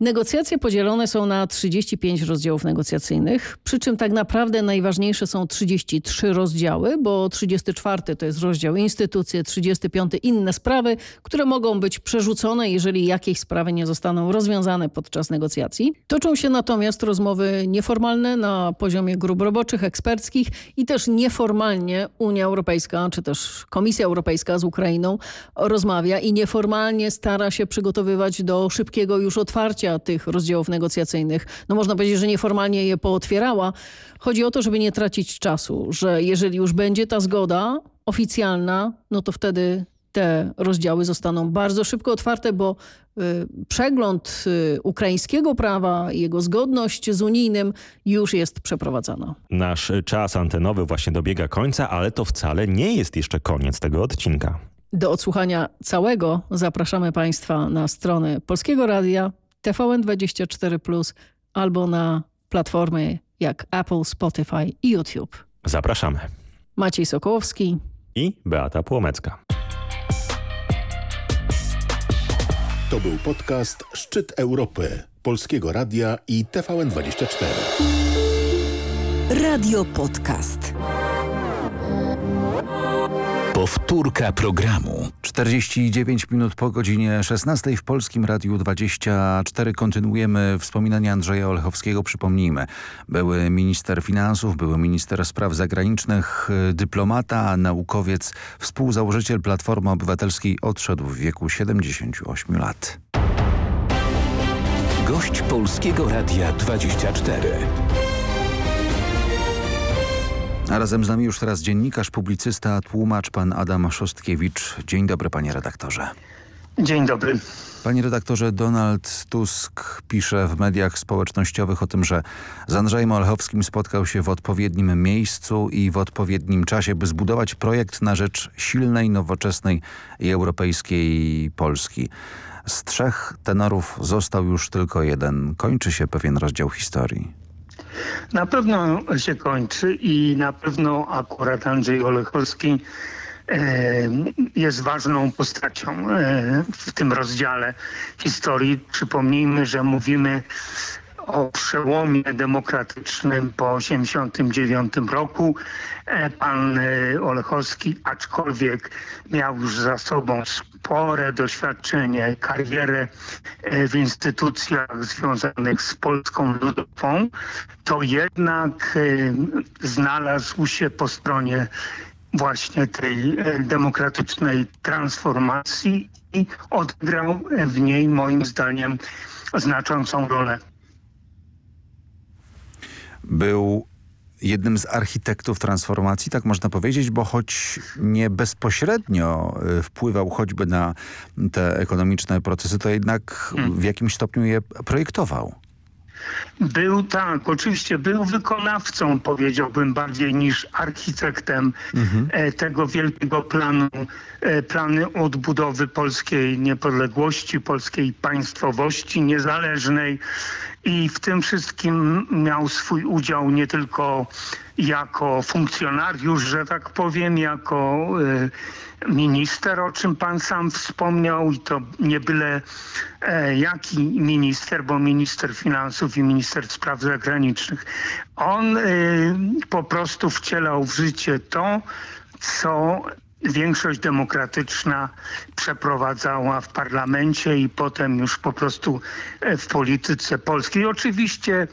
Negocjacje podzielone są na 35 rozdziałów negocjacyjnych, przy czym tak naprawdę najważniejsze są 33 rozdziały, bo 34 to jest rozdział instytucje, 35 inne sprawy, które mogą być przerzucone, jeżeli jakieś sprawy nie zostaną rozwiązane podczas negocjacji. Toczą się natomiast rozmowy nieformalne na poziomie grup roboczych, eksperckich i też nieformalnie Unia Europejska czy też Komisja Europejska z Ukrainą rozmawia i nieformalnie stara się przygotowywać do szybkiego już otwarcia tych rozdziałów negocjacyjnych. No można powiedzieć, że nieformalnie je pootwierała. Chodzi o to, żeby nie tracić czasu, że jeżeli już będzie ta zgoda oficjalna, no to wtedy te rozdziały zostaną bardzo szybko otwarte, bo y, przegląd y, ukraińskiego prawa i jego zgodność z unijnym już jest przeprowadzana. Nasz czas antenowy właśnie dobiega końca, ale to wcale nie jest jeszcze koniec tego odcinka. Do odsłuchania całego zapraszamy Państwa na stronę Polskiego Radia TVN24+, albo na platformy jak Apple, Spotify i YouTube. Zapraszamy. Maciej Sokołowski i Beata Płomecka. To był podcast Szczyt Europy Polskiego Radia i TVN24. Radio Podcast. Powtórka programu. 49 minut po godzinie 16 w Polskim Radiu 24 kontynuujemy wspominania Andrzeja Olechowskiego. Przypomnijmy, były minister finansów, były minister spraw zagranicznych, dyplomata, naukowiec, współzałożyciel Platformy Obywatelskiej odszedł w wieku 78 lat. Gość Polskiego Radia 24. A razem z nami już teraz dziennikarz, publicysta, tłumacz pan Adam Szostkiewicz. Dzień dobry panie redaktorze. Dzień dobry. Panie redaktorze, Donald Tusk pisze w mediach społecznościowych o tym, że z Andrzejem Olechowskim spotkał się w odpowiednim miejscu i w odpowiednim czasie, by zbudować projekt na rzecz silnej, nowoczesnej i europejskiej Polski. Z trzech tenorów został już tylko jeden. Kończy się pewien rozdział historii. Na pewno się kończy i na pewno akurat Andrzej Olechowski E, jest ważną postacią e, w tym rozdziale historii. Przypomnijmy, że mówimy o przełomie demokratycznym po 1989 roku. E, pan Olechowski, aczkolwiek miał już za sobą spore doświadczenie, karierę w instytucjach związanych z Polską Ludową, to jednak znalazł się po stronie właśnie tej e, demokratycznej transformacji i odegrał w niej moim zdaniem znaczącą rolę. Był jednym z architektów transformacji, tak można powiedzieć, bo choć nie bezpośrednio e, wpływał choćby na te ekonomiczne procesy, to jednak w jakimś stopniu je projektował. Był tak, oczywiście był wykonawcą, powiedziałbym, bardziej niż architektem mhm. E, tego wielkiego planu, e, plany odbudowy polskiej niepodległości, polskiej państwowości niezależnej i w tym wszystkim miał swój udział nie tylko jako funkcjonariusz, że tak powiem, jako y, minister, o czym pan sam wspomniał i to nie byle e, jaki minister, bo minister finansów i minister spraw zagranicznych. On y, po prostu wcielał w życie to, co większość demokratyczna przeprowadzała w parlamencie i potem już po prostu e, w polityce polskiej. Oczywiście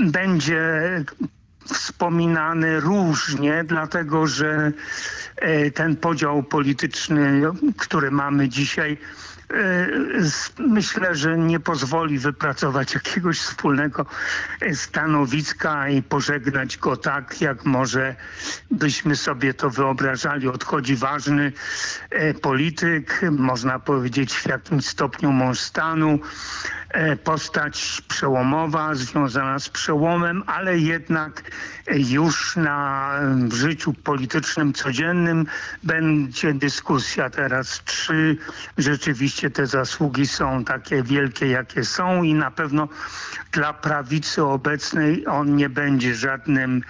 będzie wspominany różnie, dlatego że e, ten podział polityczny, który mamy dzisiaj, myślę, że nie pozwoli wypracować jakiegoś wspólnego stanowiska i pożegnać go tak, jak może byśmy sobie to wyobrażali. Odchodzi ważny e, polityk, można powiedzieć w jakimś stopniu mąż stanu, E, postać przełomowa, związana z przełomem, ale jednak już na życiu politycznym codziennym będzie dyskusja teraz, czy rzeczywiście te zasługi są takie wielkie, jakie są i na pewno dla prawicy obecnej on nie będzie żadnym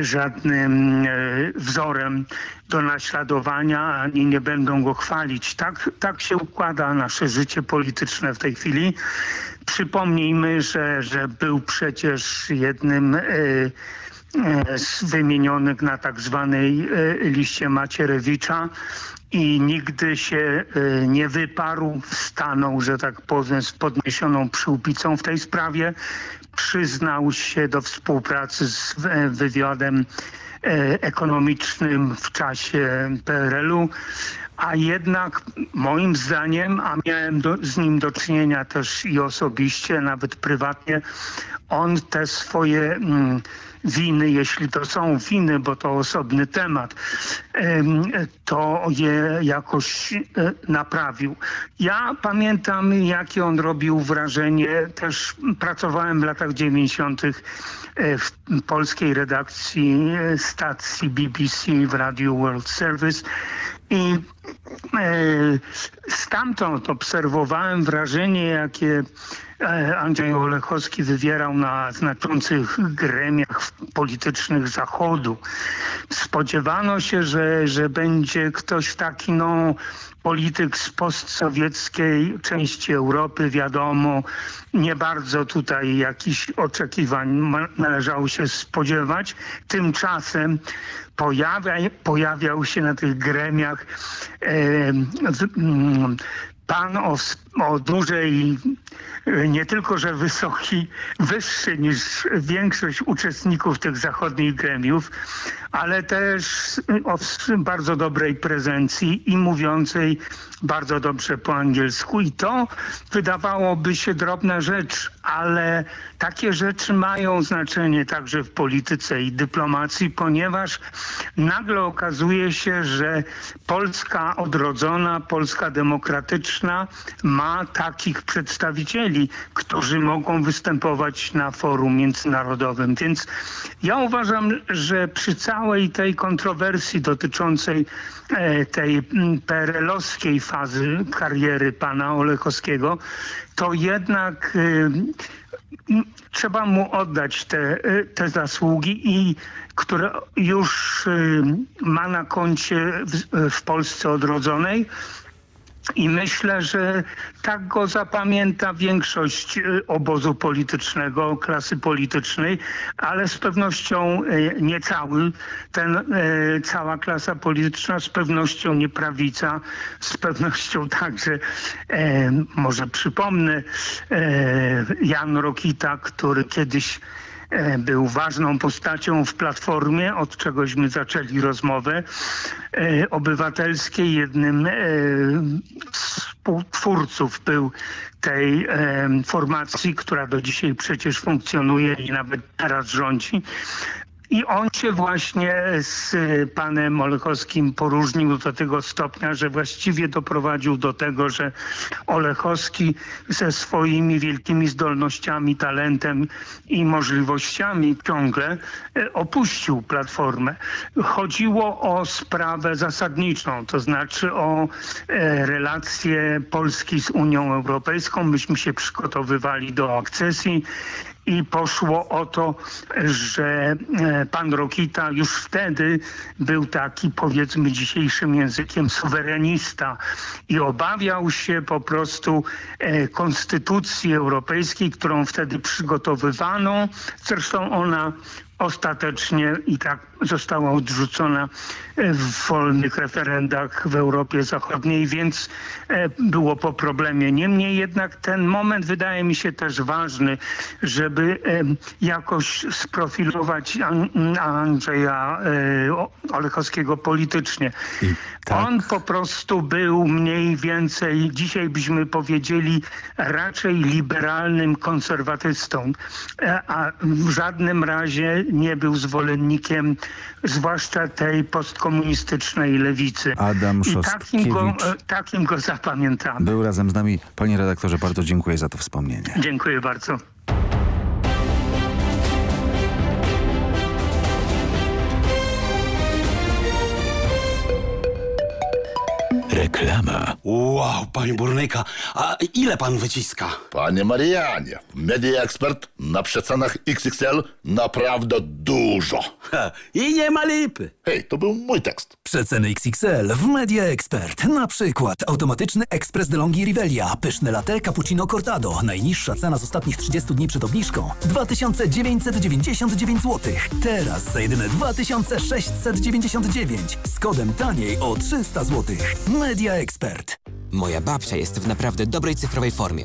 żadnym e, wzorem do naśladowania, ani nie będą go chwalić. Tak, tak się układa nasze życie polityczne w tej chwili. Przypomnijmy, że, że był przecież jednym e, e, z wymienionych na tak zwanej liście Macierewicza i nigdy się nie wyparł, stanął, że tak powiem, z podniesioną przyłbicą w tej sprawie. Przyznał się do współpracy z wywiadem e, ekonomicznym w czasie PRL-u, a jednak moim zdaniem, a miałem do, z nim do czynienia też i osobiście, nawet prywatnie, on te swoje mm, winy, jeśli to są winy, bo to osobny temat, to je jakoś e, naprawił. Ja pamiętam, jakie on robił wrażenie. Też pracowałem w latach 90. E, w polskiej redakcji e, stacji BBC w Radio World Service i stamtąd obserwowałem wrażenie, jakie E, Andrzej Olechowski wywierał na znaczących gremiach politycznych Zachodu. Spodziewano się, że, że będzie ktoś taki no, polityk z postsowieckiej części Europy, wiadomo, nie bardzo tutaj jakichś oczekiwań należało się spodziewać. Tymczasem pojawia, pojawiał się na tych gremiach e, pan o, o dużej nie tylko, że wysoki, wyższy niż większość uczestników tych zachodnich gremiów, ale też o bardzo dobrej prezencji i mówiącej bardzo dobrze po angielsku. I to wydawałoby się drobna rzecz, ale takie rzeczy mają znaczenie także w polityce i dyplomacji, ponieważ nagle okazuje się, że Polska odrodzona, Polska demokratyczna ma takich przedstawicieli, którzy mogą występować na forum międzynarodowym. Więc ja uważam, że przy całej tej kontrowersji dotyczącej e, tej PRL-owskiej fazy kariery pana Olechowskiego, to jednak y, trzeba mu oddać te, y, te zasługi i które już y, ma na koncie w, w Polsce odrodzonej. I myślę, że tak go zapamięta większość y, obozu politycznego, klasy politycznej, ale z pewnością y, nie cały, ten, y, cała klasa polityczna, z pewnością nie prawica, z pewnością także, e, może przypomnę, e, Jan Rokita, który kiedyś był ważną postacią w Platformie, od czegośmy zaczęli rozmowę obywatelskiej. Jednym współtwórców był tej formacji, która do dzisiaj przecież funkcjonuje i nawet teraz rządzi. I on się właśnie z panem Olechowskim poróżnił do tego stopnia, że właściwie doprowadził do tego, że Olechowski ze swoimi wielkimi zdolnościami, talentem i możliwościami ciągle e, opuścił Platformę. Chodziło o sprawę zasadniczą, to znaczy o e, relacje Polski z Unią Europejską. Myśmy się przygotowywali do akcesji i poszło o to, że e, pan Rokita już wtedy był taki, powiedzmy dzisiejszym językiem, suwerenista i obawiał się po prostu e, konstytucji europejskiej, którą wtedy przygotowywano. Zresztą ona ostatecznie i tak została odrzucona w wolnych referendach w Europie Zachodniej, więc e, było po problemie. Niemniej jednak ten moment wydaje mi się też ważny, żeby jakoś sprofilować Andrzeja e, Olechowskiego politycznie. Tak. On po prostu był mniej więcej, dzisiaj byśmy powiedzieli, raczej liberalnym konserwatystą, e, a w żadnym razie nie był zwolennikiem zwłaszcza tej postkomunistycznej lewicy. Adam I takim go, e, takim go zapamiętamy. Był razem z nami. Panie redaktorze, bardzo dziękuję za to wspomnienie. Dziękuję bardzo. Reklama. Wow, panie burnyka, a ile pan wyciska? Panie Marianie, Media Expert na przecenach XXL naprawdę dużo. Ha, I nie ma lipy. Hej, to był mój tekst. Przeceny XXL w Media Expert. Na przykład automatyczny ekspres DeLonghi Rivelia, pyszne latte cappuccino cortado. Najniższa cena z ostatnich 30 dni przed obniżką 2999 zł. Teraz za jedyne 2699 z kodem taniej o 300 zł. Media Expert. Moja babcia jest w naprawdę dobrej cyfrowej formie.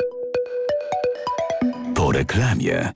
Reklamie.